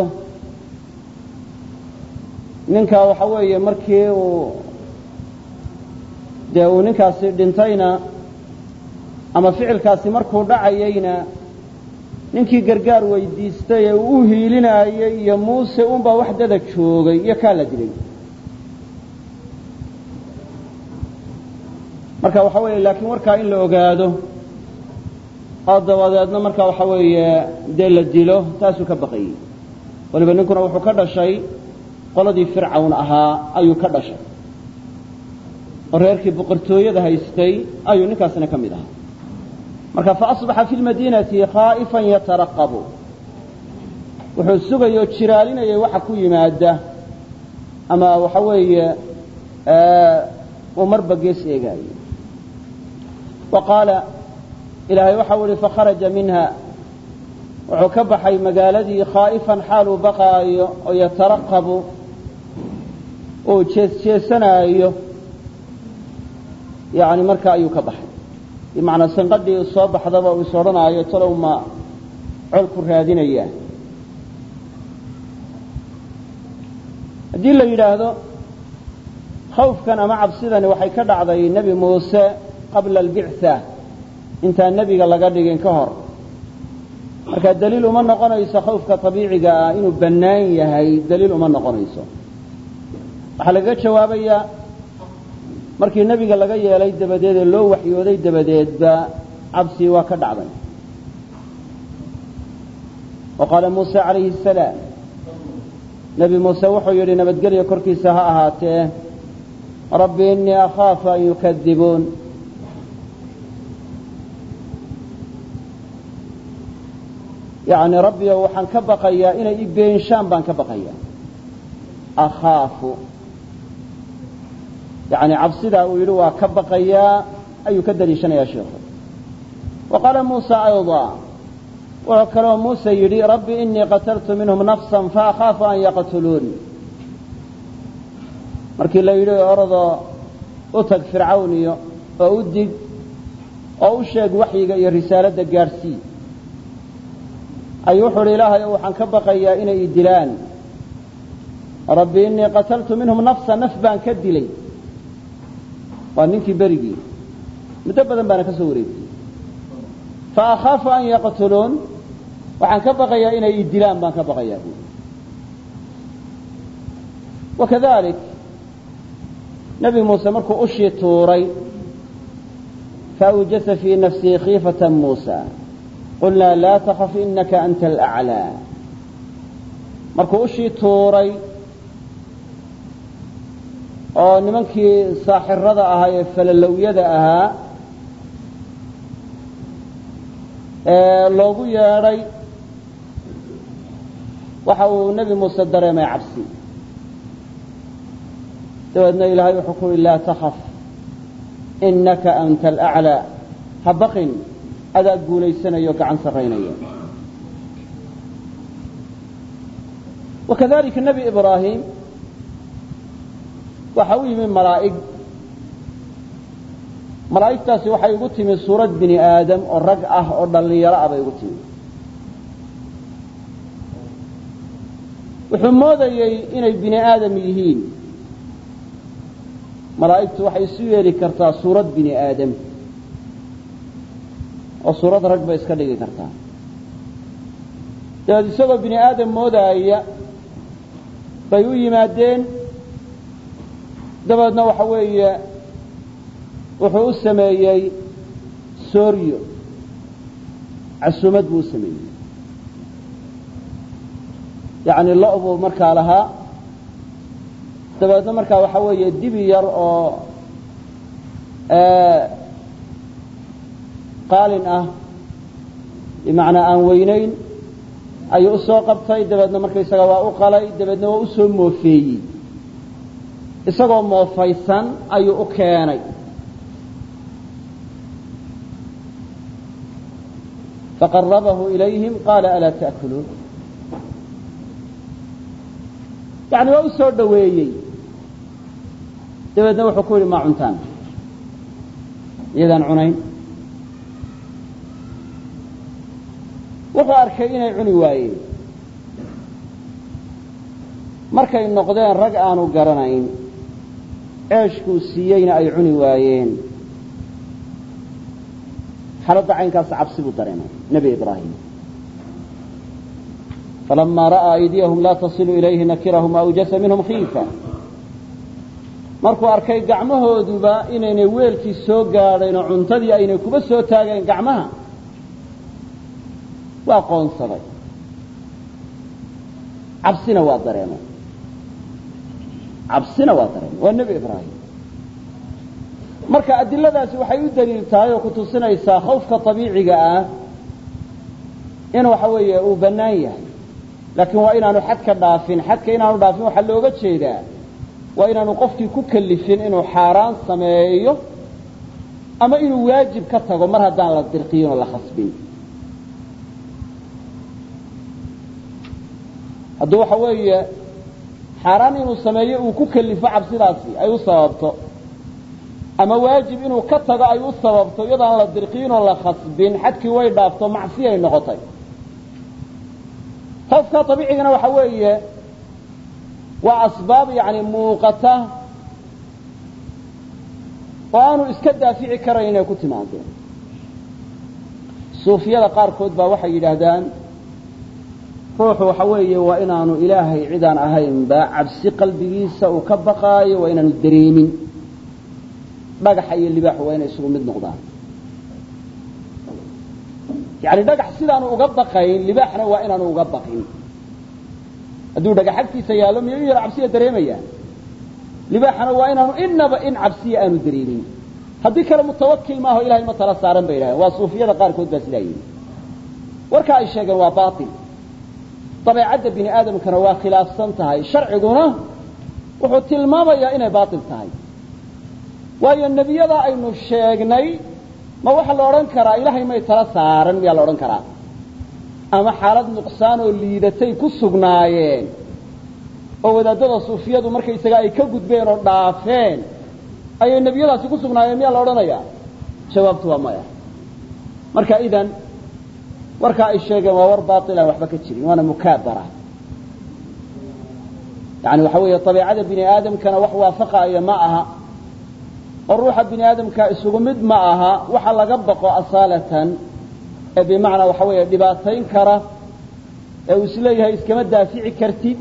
ninka waxa weeye markii uu dee uu ninkaasi dhintayna ama ficilkaasi markuu dhacayeyna ninkii gargaar weydiistay ee uu u hiilinaayey iyo muuse unbaa wax dada joogay iyo kaa la dilay. Marka waxa weeye laakiin warkaa in la ogaado oo dabadeedna marka waxa weeye dee la dilo taasuu ka baqayey waliba ninkuna wuxuu ka dhashay qoladii fircawn ahaa ayuu ka dhashay. Oo reerkii boqortooyada haystay ayuu ninkaasna ka mid ahaa. Marka faasbaxa fi lmadiinati khaa'ifan yataraqabu. Wuxuu sugayoo jiraalinayay waxa ku yimaada. Ama waxa weeye uu marba gees eegaayo wa qaala ilaahay waxau ihi fakharaja minha. Wuxuu ka baxay magaaladii khaa'ifan xaaluu baqaayo oo yataraqabu uu jeesjeesanaayo. Yani marka ayuu ka baxay. Bimacnaa sanqadhii soo baxdaba uu is odhanaayo talow ma col ku raadinaya haddii la yidhaahdo khawfkan ama cabsidani waxay ka dhacday nebi muuse qabla albictha intaan nebiga laga dhigin ka hor. Marka daliil uma noqonayso khawfka abiiciga ah inuu bannaan yahay daliil uma noqonayso. Waxaa lagaga jawaabayaa markii nebiga laga yeelay dabadeed ee loo waxyooday dabadeedba cabsi waa ka dhacday. Wa qaala muuse calayhi asalaam nebi muuse wuxuu yidhi nabadgelya korkiisa ha ahaatee rabbi innii akhaafu an yukadibuun yani rabbiyo waxaan ka baqayaa inay i beenshaan baan ka baqayaa. Akhaafu. Yani cabsidaa uu yidhi waa ka baqayaa ayuu ka daliishanayaa sheikhu. Wa muusa ayضa wuxuu kaloo muuse yidhi rabbi inii qataltu minhum nafsa faakhaafu an yaqtuluun markii la yidhi orodoo u tag fircawn oo u dig oo u sheeg waxyiga iyo risaaladda gaadhsii ayuu wuxuu idhi ilaahay waxaan ka baqayaa inay i dilaan. Rabbi inii qataltu minhum nafsa naf baan ka dilay. Waa ninkii berigii. Muddo badan baana ka soo fa akhaafu an yaqtuluun waxaan ka baqayaa inay i dilaan baan ka baqayaa bu wakadalik nebi muuse markuu ushii tuuray faawjasa fii nafsihi khiifata muusa qulnaa laa takaf inaka anta alaclaa markuu ushii tuuray oo nimankii saaxirada ahaa ee falalowyada ahaa ee loogu yeedhay waxa uu nebi muuse dareemay cabsi dabeedna ilaahay wuxuu ku yihi laa takaf innaka anta alaclaa ha baqin adaa guulaysanayo gacan sarraynaya wakadalika nebi ibraahim waxa u yimi malaa'ig. Malaa'igtaasi waxay ugu timi suurad bini aadam oo rag ah oo dhallinyaro ah bay ugu timi. Wuxuu moodayey inay bini aadam yihiin. Malaa'igtu waxay isu yeeli kartaa suurad bini aadam oo suurad rag bay iska dhigi kartaa. Dabeed isagoo bini aadam moodaaya bay u yimaadeen. Dabeedna waxa weeye wuxuu u sameeyey sooryo. Casuumad buu u sameeyey. Yacni lo' buu markaa lahaa. Dabeedna markaa waxa weeye dibi yar oo qaalin ah bimacnaa aan weynayn ayuu u soo qabtay dabeedna markaysaga waa u qalay dabeedna waa u soo moofeeyey. Isagoo moofaysan ayuu u keenay. Faqarabahu ilayhim qaala alaa ta'kuluun? Yani waa u soo dabeedna wuxuu ku yidhi maa cuntaan. Iyadaan cunayn wuxuu arkay inay cuni waayeen. Markay noqdeen rag aanu garanayn ceeshkuu siiyeyna ay cuni waayeen. Xaaladda caynkaas cabsi buu dareemay nebi ibraahim. Falamaa ra'aa aydiyahum laa tasilu ilayhi nakirahum awjasa minhum khiifa. Markuu arkay gacmahooduba inaynay weelkii soo gaadhayn oo cuntadii aynay kuba soo taageen gacmaha waa qoonsaday. Cabsina waa dareemay cabsina waa dareemay waa nebi ibraahim. Marka adiladaasi waxay u daliil tahay oo ku tusinaysaa khawfka abiiciga ah in waxa weeye uu bannaan yahay. Laakiin waa inaanu xadka dhaafin. Xadka inaanu dhaafin waxaa looga jeedaa waa inaanu qofkii ku kalifin inuu xaaraan sameeyo ama inuu waajib ka tago mar haddaan la dirqiyin oo la khasbin hadduu waxa weeye xaaraan inuu sameeyo uu ku kalifo cabsidaasi ay u sababto. Ama waajib inuu ka tago ay u sababto iyadaan la dirqiinoo la khasbin xadkii way dhaafto macsiyay noqotay. Khawfka abiicigana waxa weeye waa asbaab yani muuqata oo aanu iska daafici karayn inay ku timaadeen. Suufiyada qaarkood baa waxay yidhaahdaan ruuxu waxa weeye waa inaanu ilaahay cidaan ahaynba cabsi qalbigiisa uu ka baqaayo waa inaanu dareemin. Dhagaxa iyo libaaxu waa inay isugu mid noqdaan. Yani dhagax sidaanu uga baqayn libaaxna waa inaanu uga baqin. Hadduu dhagax agtiisa yaallo miyuu yar cabsiya dareemaya? Libaaxana waa inaanu inaba in cabsiya aanu dareemin. Haddii kale mutawakil maaho ilahay ma tala saaran bay yidhahdeen. Waa suufiyada qaarkood baa sidaa yidhi. Warka ay sheegeen waa baail dabeecadda bini aadamkana waa khilaafsan tahay. Sharciguna wuxuu tilmaamayaa inay baail tahay. Waayo nebiyada aynu sheegnay ma waxaa la odhan karaa? Ilaahay may tala saaran miyaa la odhan karaa? Ama xaalad nuqsaan oo liidatay ku sugnaayeen? Oo wadaadada suufiyadu markaysaga ay ka gudbeen oo dhaafeen ayay nebiyadaasi ku sugnaayeen miyaa la odhanayaa? Jawaabtu waa maya. Marka idan warkaa ay sheegeen waa war baailaan waxba ka jirin waana mukaabara. Yani waxa weeye abiicada bini aadamkana wax waafaqaaya ma aha oo ruuxa bini aadamka isugu mid ma aha waxa laga baqo asaalatan ee bimacnaa waxa weeye dhibaatayn kara ee uu is leeyahay iskama daafici kartid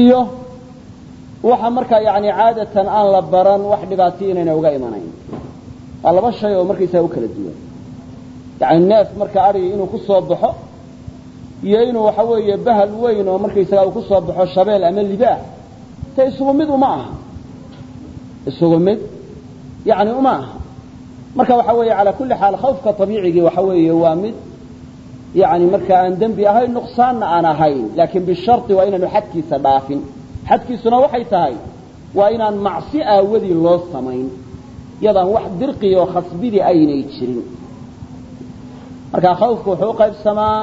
iyo waxa markaa yani caadatan aan la baran wax dhibaatay inayna uga imanayn. Waa laba shay oo markaysaga u kala duwan yani neef marka adhigi inuu ku soo baxo iyo inuu waxa weeye bahal weyn oo markaysaga uu ku baxo shabeel ama libaax te isugu mid uma aha. Isugu mid yani uma aha. Marka waxa weeye calaa kulli xaal khawfka abiicigii waxa weeye waa mid yani marka aan dembi ahayn nuqsaanna aan ahayn laakiin bishari waa inaanu xadkiisa dhaafin. Xadkiisuna waxay tahay waa inaan macsi aawadii loo samayn yadaan wax dirqi oo khasbidi aynay jirin marka khawfku wuxuu u qaybsamaa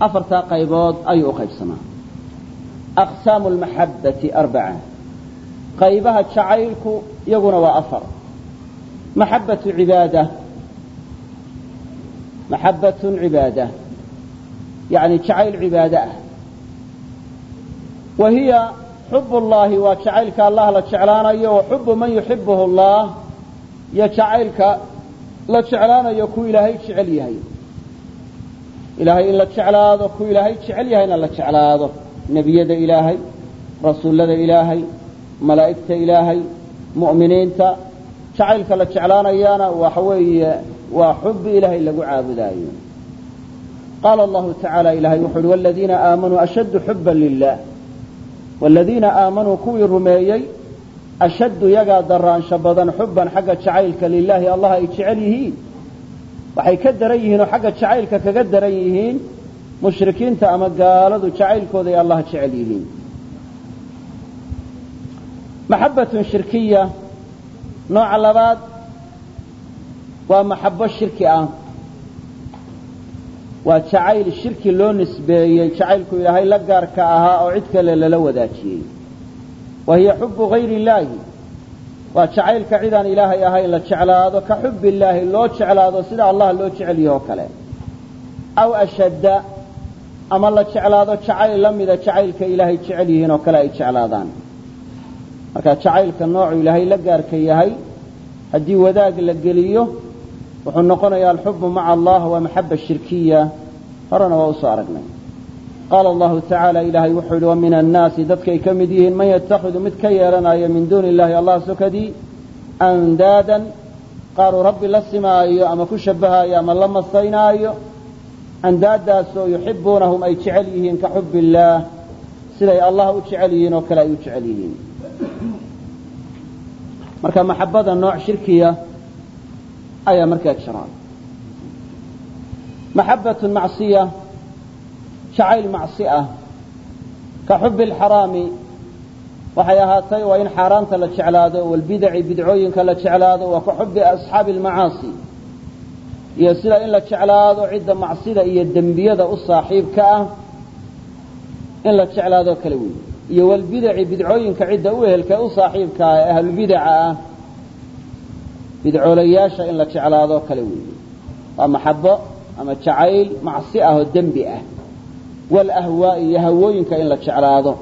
afartaa qaybood ayuu u qaybsamaa. Aqsaamu lmaxabbati arbaca qaybaha jacaylku iyaguna waa afar. Maxabbatu cibaada. Maxabbatun cibaada. Yani jacayl cibaade ah. Wa hiya xub llahi waa jacaylka allah la jeclaanayo wa xubu man yuxibuhu allah iyo jacaylka la jeclaanayo ku ilaahay jecel yahay. Ilaahay in la jeclaado ku ilaahay jecel yahayna la jeclaado. Nebiyada ilaahay rasuullada ilaahay malaa'igta ilaahay mu'miniinta jacaylka la jeclaanayana waxa weeye waa xubi ilaahay lagu caabudaayo. Qaala allahu tacaala ilahay wuxu uhi waladiina aamanuu ashaddu xuban lilah waladiina aamanuu kuwii rumeeyey ashaddu yagaa daraansho badan xuban xagga jacaylka lilaahi allah ay jecel yihiin. Waxay ka daran yihiin oo xagga jacaylka kaga daran yihiin mushrikiinta ama gaaladu jacaylkooda ay allah jecel yihiin. Maxabbatun shirkiya nooca labaad waa maxabo shirki ah. Waa jacayl shirki loo nisbeeyey jacaylku ilaahay la gaarka ahaa oo cid kale lala wadaajiyey wa hiya xubu gayri illaahi waa jacaylka cidaan ilaahay ahayn la jeclaado ka xubi illaahi loo jeclaado sida allah loo jecel yaho kale. Aw ashadda ama la jeclaado jacayl la mida jacaylka ilaahay jecel yihiin oo kale ay jeclaadaan. Marka jacaylka noocu ilaahay la gaarka yahay haddii wadaag la geliyo wuxuu noqonayaa alxubu maca allah waa maxaba shirkiya. Horena waa u soo aragnay qaala allahu tacaala ilaahay wuxuu yihi wa min annaasi dadkay ka mid yihiin man yatakhidu mid ka yeelanaya min duuni illahi allah sokadii andaadan qaaruu rabbi la simaayo ama ku shabahaayo ama la masaynaayo andaadaasoo yuxibuunahum ay jecel yihiin ka xub illaah siday allah u jecel yihiin oo kale ay u jecel yihiin marka maxabada nooc shirkiya ayaa markaa jira maxabatu macsiya jacayl macsi ah. Ka xubi alxaraami waxay ahaatay waa in xaaraanta la jeclaado walbidaci bidcooyinka la jeclaado waa ka xubi asxaabi almacaasi. Iyo sida in la jeclaado cidda macsida iyo dembiyada u saaxiibka ah in la jeclaadoo kale wey iyo walbidaci bidcooyinka cidda u ehelka u saaxiibka ah ee ahlubidaca ah bidcoolayaasha in la jeclaadoo kale weeye waa maxabo ama jacayl macsi ah oo dembi ah walahwaa'i iyo hawooyinka in la jeclaado.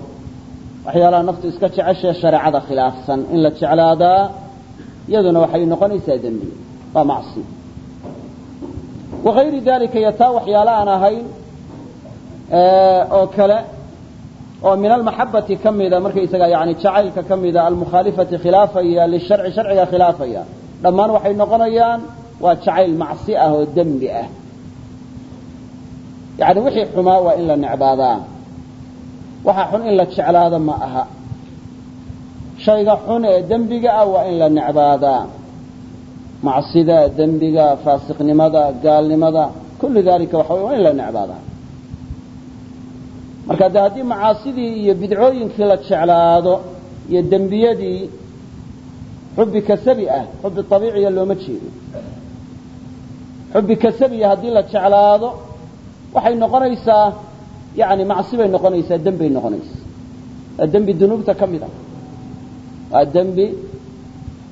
Waxyaalaha naftu iska jeceshee shareecada khilaafsan in la jeclaadaa iyaduna waxay noqonaysaa dembi waa macsi. Wagayri dalika iyo taa waxyaala aan ahayn oo kale oo min almaxabati ka mida markaysaga yani jacaylka ka mida almukhaalifati khilaafaya lisharci sharciga khilaafaya dhammaan waxay noqonayaan waa jacayl macsi ah oo dembi ah yani wixii xumaa waa in la necbaadaa waxa xun in la jeclaado ma aha. Shayga xun ee dembiga ah waa in la necbaadaa macsida dembiga faasiqnimada gaalnimada kullu dalika waxa waa in la necbaadaa marka de haddii macaasidii iyo bidcooyinkii la jeclaado iyo dembiyadii xubi kasabi ah xubi abiiciya looma jeedo. Xubi kasabiya haddii la jeclaado waxay noqonaysaa yani macsi bay noqonaysaa dembay noqonaysaa. Waa dembi dunuubta ka mid a waa dembi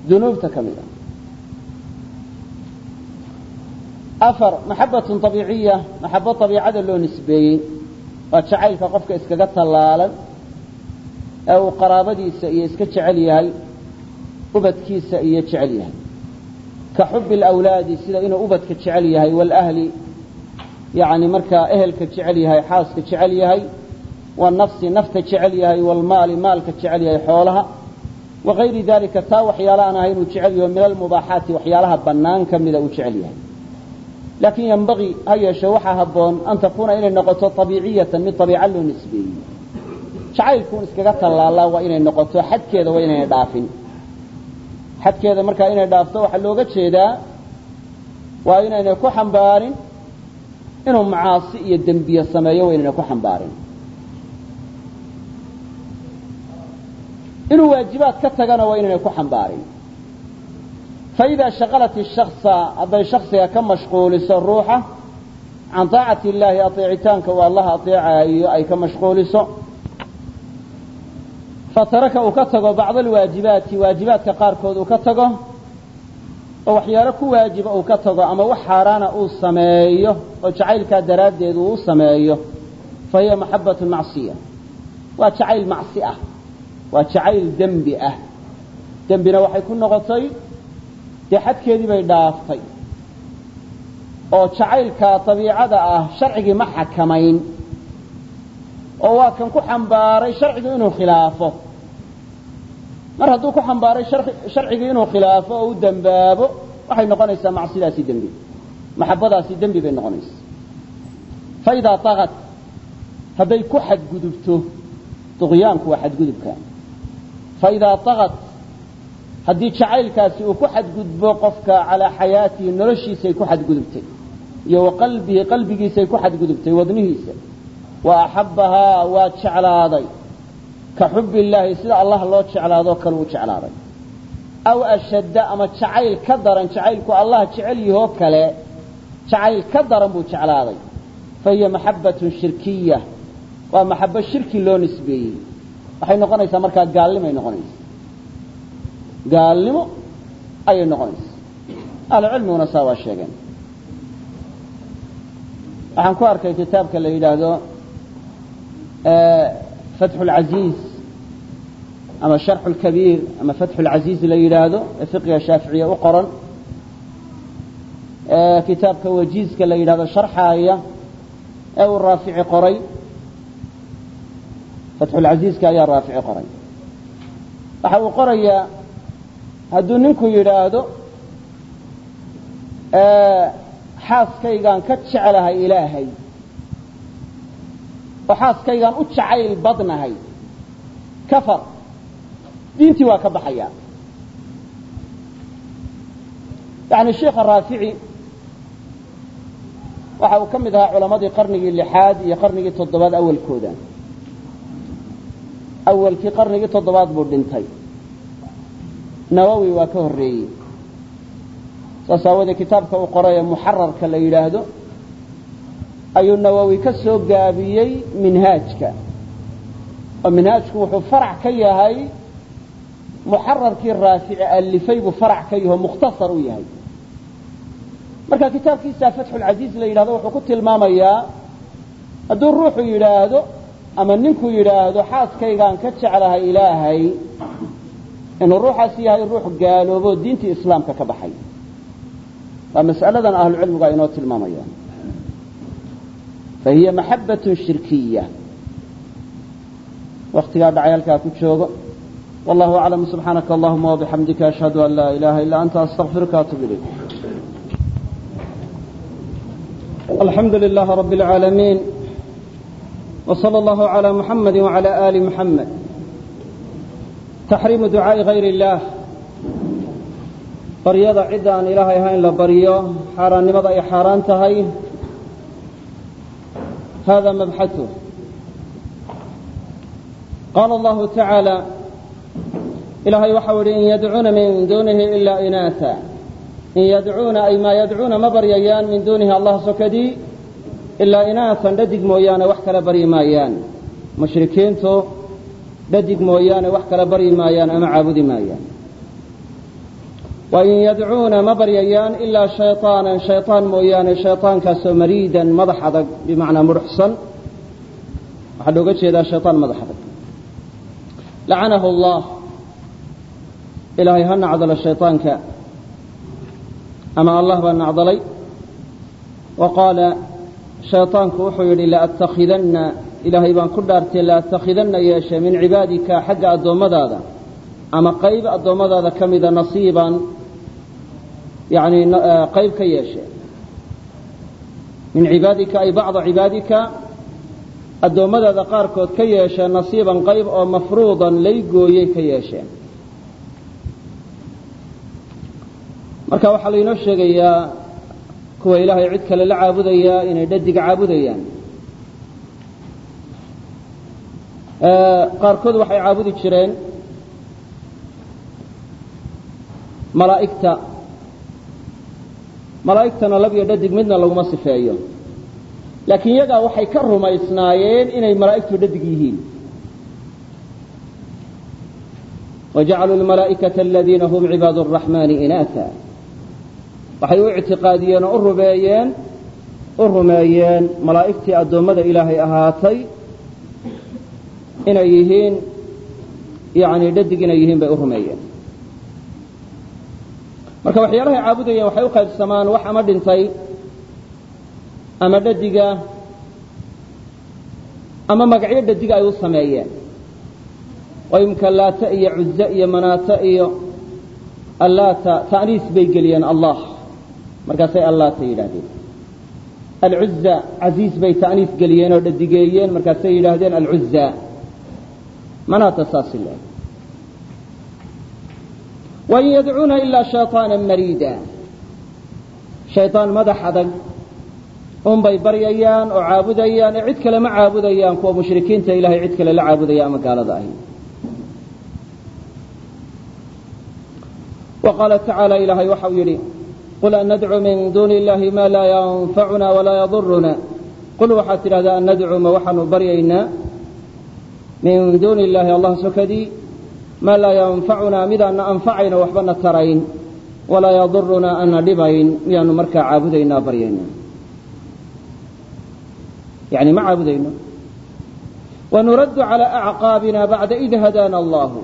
dunuubta ka mid a afar maxabatun abiiciya maxabo abiicada loo nisbeeyey. Waa jacaylka qofka iskaga tallaalan ee uu qaraabadiisa iyo iska jecel yahay ubadkiisa iyo jecel yahay. Ka xubi alawlaadi sida inuu ubadka jecel yahay walahli yani markaa ehelka jecel yahay xaaska jecel yahay wanafsi nafta jecel yahay walmaali maalka jecel yahay xoolaha. Wagayri dalika taa waxyaala aan ahayn uu jecel yaho min almubaaxaati waxyaalaha bannaan mida uu jecel yahay. Laakin yenbagii ha yeeshe waxaa habboon an takuuna inay noqoto abiiciyatan mid abiica loo nisbeeyey. Jacaylkuun iskaga tallaalaa waa inay noqoto xadkeeda waa inayna dhaafin. Xadkeeda markaa inay dhaafto waxaa looga jeedaa waa inaynay ku xambaarin inuu macaasi iyo dembiye sameeyo waa inayna ku xambaarin. Inuu waajibaad ka tagana waa inaynay ku xambaarin. Faidaa shaqalat ishaksa hadday shaksiga ka mashquuliso ruuxa can taacati illaahi ateecitaanka uu allaha ateecaayo ay ka mashquuliso. Fataraka uu ka tago alwaajibaati waajibaadka qaarkood uu ka tago oo waxyaalo ku waajiba uu ka tago ama wax xaaraana uu sameeyo oo jacaylkaa daraaddeed uu u sameeyo fa hiya maxabbatu macsiya. Waa jacayl macsi ah. Waa jacayl dembi ah. Dembina waxay ku noqotay dee xadkeedii bay dhaaftay. Oo jacaylka dabiicada ah sharcigii ma xakamayn. Oo waa kan ku xambaaray sharcigu inuu khilaafo mar hadduu ku xambaaray sharcigii inuu khilaafo oo u dembaabo waxay noqonaysaa macsidaasi dembi. Maxabadaasi dembi bay noqonaysaa. Faidaa tagat hadday ku xadgudubto duqyaanku waa xadgudubka. Faidaa tagat haddii jacaylkaasi uu ku xadgudbo qofka calaa xayaatihi noloshiisay ku xadgudubtay iyo wa qalbigiisay ku xadgudubtay wadnihiisa wa axabbahaa waa jeclaaday ka xubbi illaahi sida allah loo jeclaadoo kale uu jeclaaday. Aw ashadda ama jacayl ka daran jacaylku allah jecel yahoo kale jacayl ka daran buu jeclaaday. Fa hiya shirkiya. Waa maxabo shirki loo nisbeeyey. Waxay noqonaysaa markaa gaalnimoay noqonaysa gaalnimo ayay noqonaysaa. Ahlucilmiguna saa waa sheegeen. Waxaan ku arkay kitaabka la yidhaahdo fatxu lcaziiz ama sharxu lkabiir ama fatxu lcaziiz la yidhaahdo ee fiqiga shaaficiya u qoran kitaabka wajiizka la yidhahdo sharxaaya ee uu raafici qoray fatxulcaziizka ayaa raafici qoray waxa uu qorayaa hadduu ninku yidhaahdo xaaskaygaan ka jeclahay ilaahay oo xaaskaygaan u jacayl badnahay kafar diintii waa ka baxayaa yani sheikha raafici waxa uu ka mid ahaa culamadii qarnigii lixaad iyo qarnigii toddobaad awalkooda. Awalkii qarnigii toddobaad buu dhintay. Nawowi waa ka horreeyey. Saas aawoodee kitaabka uu qoray ee muxararka la yidhaahdo ayuu nawowi ka soo gaabiyey minhaajka. Oo minhaajku wuxuu farac ka yahay muxararkii raafici alifay buu farac ka yaho mukhtasar u yahay. Marka kitaabkiisa fatxulcaziiz la yidhahdo wuxuu ku tilmaamayaa hadduu ruuxu yidhaahdo ama ninku yidhaahdo xaaskaygaan ka jeclahay ilaahay inuu ruuxaasi yahay ruux gaaloobo diintii islaamka ka baxay. Waa mas'aladan ahlucilmigu inoo tilmaamayaan. Fa hiya maxabbatun shirkiya. Waktigaa dhacay halkaa ku joogo wallahu aclam subxaanaka allahuma wabixamdika ashhadu an laa ilaha illa anta astaqfiruka atub ilayk alxamdu lilah rab اlcaalamiin wslى اllahu عalى muxamadi wعalى ali muxamed taxriimu ducaaءi gayr اllah baryada cidda aan ilaahay ahayn la baryo xaaraannimada ay xaaraan tahay hada mabxaثu qaala allahu tacaala ilaahay waxau idhi in yadcuuna min duunihi ilaa inaasa in yadcuuna ay maa yadcuuna ma baryayaan min duunihi allah sokadii ilaa inaasan dhadig mooyaane wax kala baryi maayaan mushrikiintu dhadig mooyaane wax kala baryi maayaan ama caabudi maayaan wa in yadcuuna ma baryayaan ilaa shayaanan shayaan mooyaane shaydaankaasoo mariidan madax adag bimacnaa mudhuxsan waxaa looga jeedaa shayaan madax adag lacanahu allah. Ilaahay ha nacdalo shayطaanka ama allah baa nacdalay. Wa qaala shayطaanku wuxuu yidhi laattakhidanna ilaahay baan ku dhaartay laattakhidanna yeeshe min cibaadika xagga addoommadaada. Ama qayb addoommadaada ka mida nasiiban yani qayb ka yeeshe. Min cibaadika ay bacda cibaadika addoommadaada qaarkood ka yeeshee nasiiban qayb oo mafruudan lay gooyey ka yeesheen. Marka waxaa laynoo sheegayaa kuwa ilaahay cid kale la caabudayaa inay dhadiga caabudayaan. Qaarkood waxay caabudi jireen malaa'igta. Malaa'igtana lab iyo dhadig midna laguma sifeeyo laakiin iyagaa waxay ka rumaysnaayeen inay malaa'igtu dhadig yihiin. wajacaluu lmalaa'ikata aladiina hum cibaadu araxmaani inaasa waxay u ictiqaadiyeen oo u rumeeyeen u rumeeyeen malaa'igtii addoommada ilaahay ahaatay inay yihiin yani dhadig inay yihiin bay u rumeeyeen. marka waxyaalahay caabudayeen waxay u qaybsamaan wax ama dhintay ama dhadiga ama magacyo dhadiga ay u sameeyeen. Oo laata iyo cuze iyo manaata iyo allaata ta'niis bay geliyeen allah. Markaasay allaata yidhaahdeen. Alcuza casiis bay ta'niis geliyeen oo dhadigeeyeen markaasay yidhaahdeen alcuza manaata saasi le wain yadcuuna ilaa shayطaana mariida. Shayطaan madax adag un bay baryayaan oo caabudayaan ee cid kale ma caabudayaan kuwa mushrikiinta ilahay cid kale la caabudaya ama gaalada ahi. Wa tacaala ilaahay waxau yidhi qul an min duuni illahi ma laa yanfacuna walaa yaduruna qul waxaad tidhahdaa an ma waxaanu baryaynaa? Min duuni illahi allah sokadii maa laa yanfacunaa midaana anfacayna waxbana tarayn walaa yadurunaa ana dhibayn miyaanu markaa caabudaynaa baryaynaa yani ma caabudayno wanuraddu calaa acqaabina bacda id hadaana allahu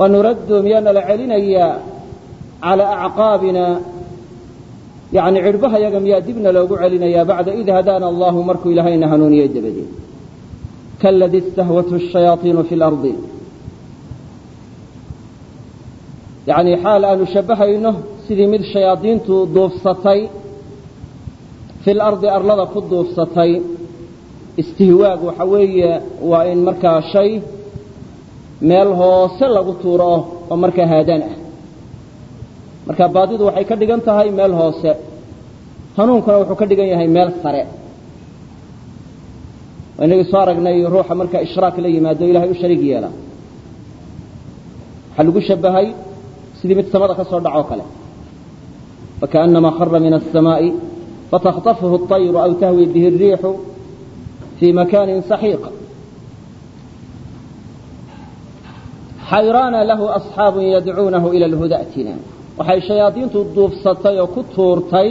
wanuraddu miyaana la celinayaa calaa acqaabina yani cidhbaha yaga miyaa dibna loogu celinayaa bacda id hadaana allahu markuu ilaahayna hanuuniyey dabadeed kaladi istahwathu shayaaiinu fi lardi yacni xaal aanu shabbahayno sidii mid shayaadiintu duufsatay fi lardi arlada ku duufsatay istihwaag waxa weeye waa in markaa shay meel hoose lagu tuuro oo markaa haadaan ah marka baadidu waxay ka dhigan tahay meel hoose hanuunkuna wuxuu ka dhigan yahay meel sare inagii soo aragnay ruuxa markaa ishraak la yimaado ilahay u shariig yeela waxaa lagu shabahay sidii mid samada ka soo dhacoo kale fakaأnama khara min الsamaaءi fatakطafhu الطayru aw tahwi bihi الriixu fii makani صaxiiq xayraana lahu أصxaabu yadcuunahu ilى اlhudaأtina waxay shayaadiintu duufsatay oo ku tuurtay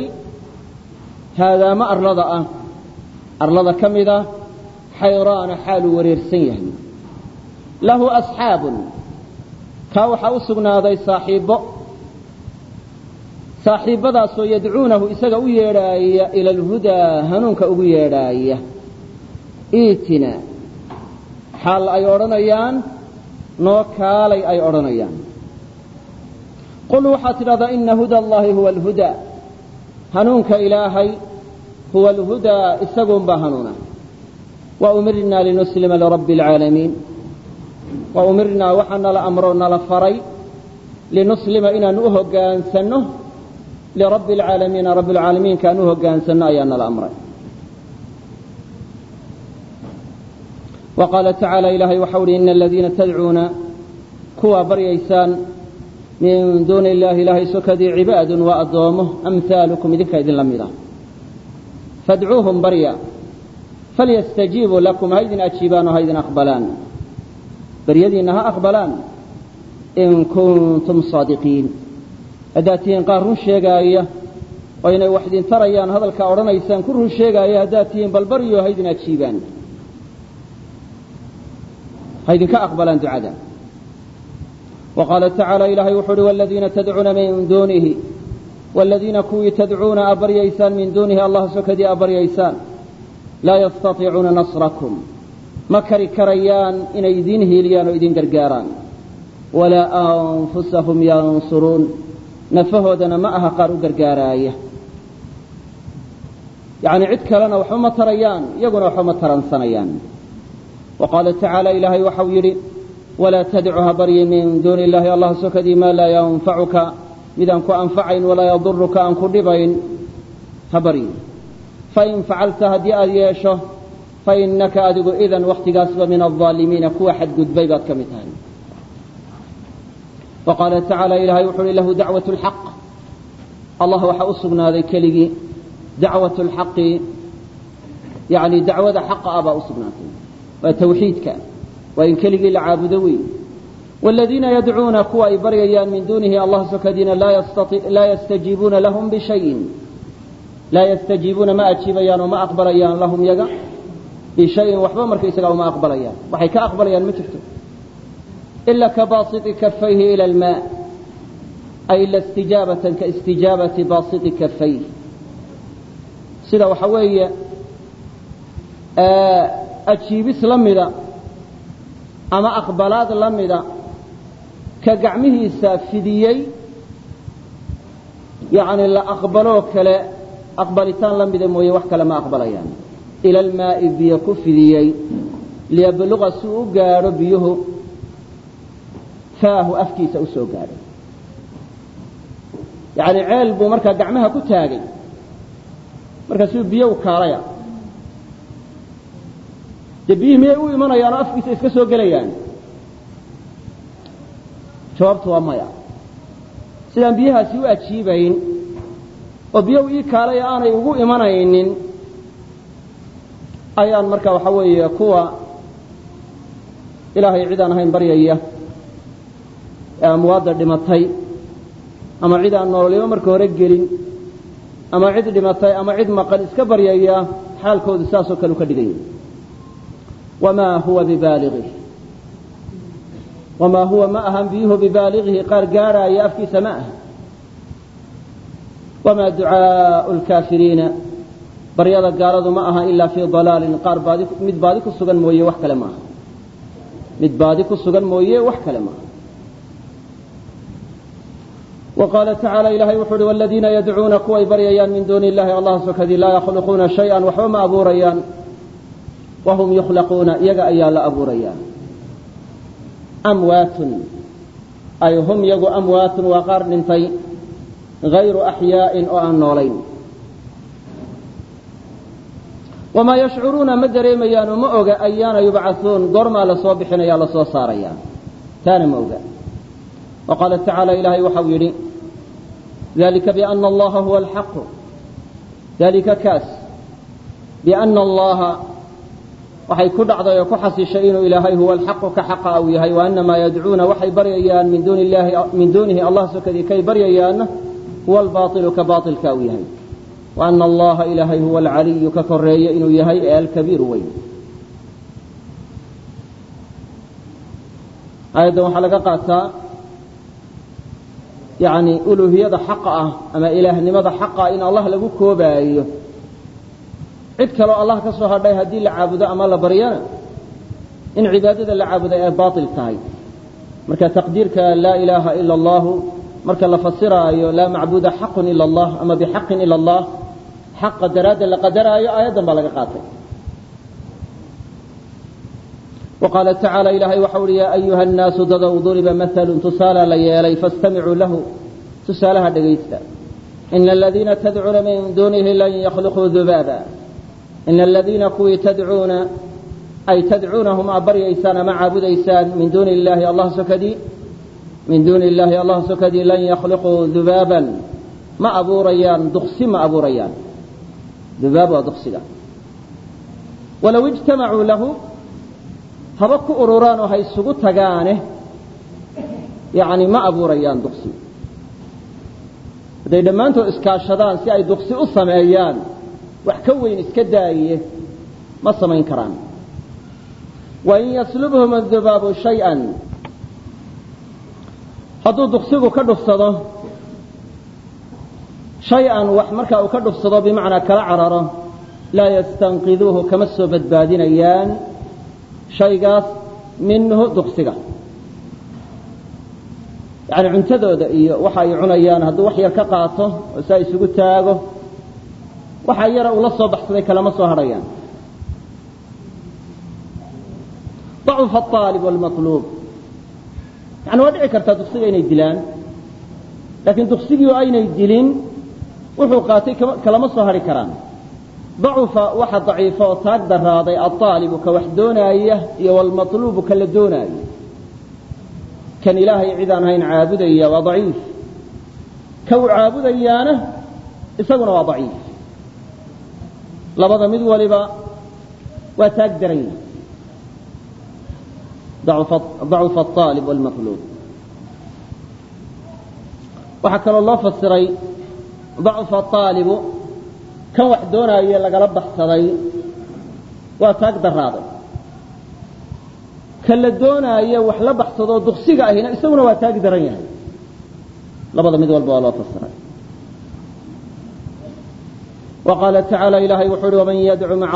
haadaamo arlada ah arlada ka mida xayraana xaaluu wareersan yahay lahu asxaabun kaa waxaa u sugnaaday saaxiibbo saaxiibbadaasoo yadcuunahu isaga u yeedhaaya ila alhudaa hanuunka ugu yeedhaaya. Iitina xaal ay odhanayaan noo kaalay ay odhanayaan. Qul waxaad tidhahdaa ina huda allahi huwa alhudaa hanuunka ilaahay huwa alhudaa isaguunbaa hanuuna. Wa umirnaa linuslima lirabbi alcaalamiin wa umirnaa waxaa nala amro nala faray linuslima inaanu u hoggaansanno lirabbi alcaalamiina rabbi alcaalamiinka aan u hoggaansanno ayaa nala amray wa qaala tacaala ilaahay waxau uhi ina aladiina tadcuuna kuwaa baryaysaan min duuni illahi ilaahay sokadii cibaadun waa addoomo amhaalukum idinka idinla mid ah fadcuuhum barya falyastajiibuu lakum ha idin ajiibaan oo ha aqbalaan baryadiinna ha aqbalaan in kuntum saadiqiin haddaad tihiin qaar run sheegaaya oo inay wax idin tarayaan hadalkaa odhanaysaan ku run sheegaaya haddaad tihiin bal baryo ha idin ajiibaan ha idinka aqbalaan ducada. Wa qaala tacaala ilaahay wuxuu uhi waladiina tadcuuna min duunihi waladiina kuwii tadcuuna a baryaysaan min duunihi allah sokadii a baryaysaan laa yastaiicuuna nasrakum. Ma kari karayaan inay idiin hiiliyaan oo idin gargaaraan. Walaa anfusahum yansuruun nafahoodana ma aha qaar u gargaaraaya. Yacni cid kalena waxba ma tarayaan iyaguna waxba ma taransanayaan. Wa qaala tacaala ilaahay waxau yidhi walaa tadcu ha baryi min duuni illahi allah sokadii maa laa yanfacuka midaan ku anfacayn walaa yaduruka aan ku dhibayn. Ha baryi fain facalta haddii aada yeesho fainaka adigu idan wakhtigaasba min alظaalimiina kuwa xadgudbay baad ka mid tahay wa qaala tacaala ilaahay wuxu uhi lahu dacwaة اlxaq allah waxaa u sugnaaday keligii dacwat lxaqi yani dacwada xaqa ah baa u sugnaatay waa tawxiidka waa in keligii la caabudo weyn wladiina yadcuuna kuwa ay baryayaan min duunihi allah sokadiina laa yastajiibuuna lahum bishayin laa yastajiibuuna ma ajiibayaan oo ma aqbalayaan lahum yaga bishayin waxba markaysagaa uma aqbalayaan waxay ka aqbalayaan ma jirto ila kabaasiti kafayhi ila lmaa ay ila istijaabatan kaistijaabati baasiti kafayh sida waxa weeye ajiibis la mida ama aqbalaad la mida ka gacmihiisa fidiyey yani la aqbaloo kale aqbalitaan la mida mooye wax kale ma aqbalayaan ila almaa'i biyo ku fidiyey liyabluqa si u gaadho biyuhu faahu afkiisa u soo gaadho yani ceel buu markaa gacmaha ku taagay. Markaasuu biyo u kaalaya. Dee biyihii miyay u imanayaan oo afkiisa iska soo gelayaan? Jawaabtu waa maya. Sidaan biyahaasi u ajiibayn oo biyo ii kaalaya aanay ugu imanaynin ayaan marka waxa weeye kuwa ilaahay cid aan ahayn baryaya ee amwaadda dhimatay ama cid aan nololimo marka hore gelin ama cid dhimatay ama cid maqan iska baryaya xaalkoodu saasoo kale u ka dhigan yahay. Wamaa huwa bibaaligihi wamaa huwa ma ahan biyuhu bibaaligihi qaar gaadhaaya afkiisa ma aha wamaa ducaau lkaafiriina baryada gaaladu ma aha ilaa fii dalaalin qaar mid baadi ku sugan mooye wax kale maaha mid baadi ku sugan mooye wax kale maaha wqaala tacaala ilaahay wuxu uhi waladiina yadcuuna kuway baryayaan min duuni illahi allah sokadii laa yakhluquuna shay-an waxba ma abuurayaan wahum yukhlaquuna iyaga ayaa la abuurayaa amwaatun ay hum yagu amwaatun waa qaar dhintay hayru axyaa'in oo aan noolayn wamaa yashcuruuna ma dareemayaan oo ma oga ayaana yubcauun goormaa la soo bixinaya la soo saaraya taana ma oga waqaala tacaala ilaahay waxa uu yidhi ذalika بأna اllaha huwa الxaq dalika kaas بأna اllaha waxay ku dhacday oo ku xasishay inuu ilaahay huwa alxaqu ka xaqa uu yahay وأnamaa yadcuuna waxay baryayaan min dunihi allah sokadii kay baryayaanna huwa albaaطilu ka baaطilka uu yahay وأna allaha ilaahay huwa alcaliyu ka koreeye inuu yahay ee alkabiiru weyn aayaddan waxaa laga qaataa yani uluuhiyada xaqa ah ama ilaahnimada xaqa in allah lagu koobaayo. Cid kaloo allah ka soo hadhay haddii la caabudo ama la baryana in cibaadada la caabuday ay baail tahay. Marka taqdiirka laa ilaaha ila allahu marka la fasiraayo laa macbuda xaqun ila allah ama bixaqin ila allah xaqa daraadda la qadaraayo aayaddan baa laga qaatay وqاaل تaعaaلى ilahay waxau uhi yaa أyuha النaasu dadow duriba maثl tusaala la yeelay faاstamicuu lahu tusaalaha dhegaysta ina اladiina tadcuuna min dunihi lan ykluquu dubaaba ina aladiina kuwii tadcuuna ay tadcuunahum aa baryaysaan ama caabudaysaan min duuni اllahi allah sokadii min duuni اllahi allah sokadii lan ykluquu dubaaban ma abuurayaan duksi ma abuurayaan dubaab waa duksiga walow اجtamacuu lahu haba ku ururaan oo ha isugu tagaane yani ma abuurayaan duksi hadday dhammaantood iskaashadaan si ay duksi u sameeyaan wax ka weyn iska daaye ma samayn karaan. Wain yaslubhum adubaabu shay-an. Hadduu duksigu ka dhufsado shay-an wax markaa uu ka dhufsado bimacnaa kala cararo laa yastanqiduuhu kama soo badbaadinayaan shaygaas minhu duksiga yani cuntadooda iyo waxa ay cunayaan hadduu wax yar ka qaato oo saa isugu taago waxa yara uu la soo baxsaday kalama soo hadhayaan. Dacufa aalib wlmaluub yani waa dhici kartaa duksiga inay dilaan laakiin duksigii aynay dilin wuxuu qaatay kalama soo hadhi karaan dacufa waxa daciifa oo taag daraaday aaalibu ka wax doonaaya iyo wlmaluubu ka la doonaayo kan ilaahay cid aan caabudaya waa daciif. Ka u caabudayaana isaguna waa daciif. Labada mid waliba waa taag daran yahay dacufa aalib wlmaqluub waxaa kaloo loo fasiray dacufa aalibu kan wax doonaaye lagala baxsaday waa taag daraaday ka la doonaaye wax la baxsadoo duksiga ahina isaguna waa taag daran yahay. Labada mid walba waa loo fasiray qaala tacaala ilahay wuxuu uhi yadcu maa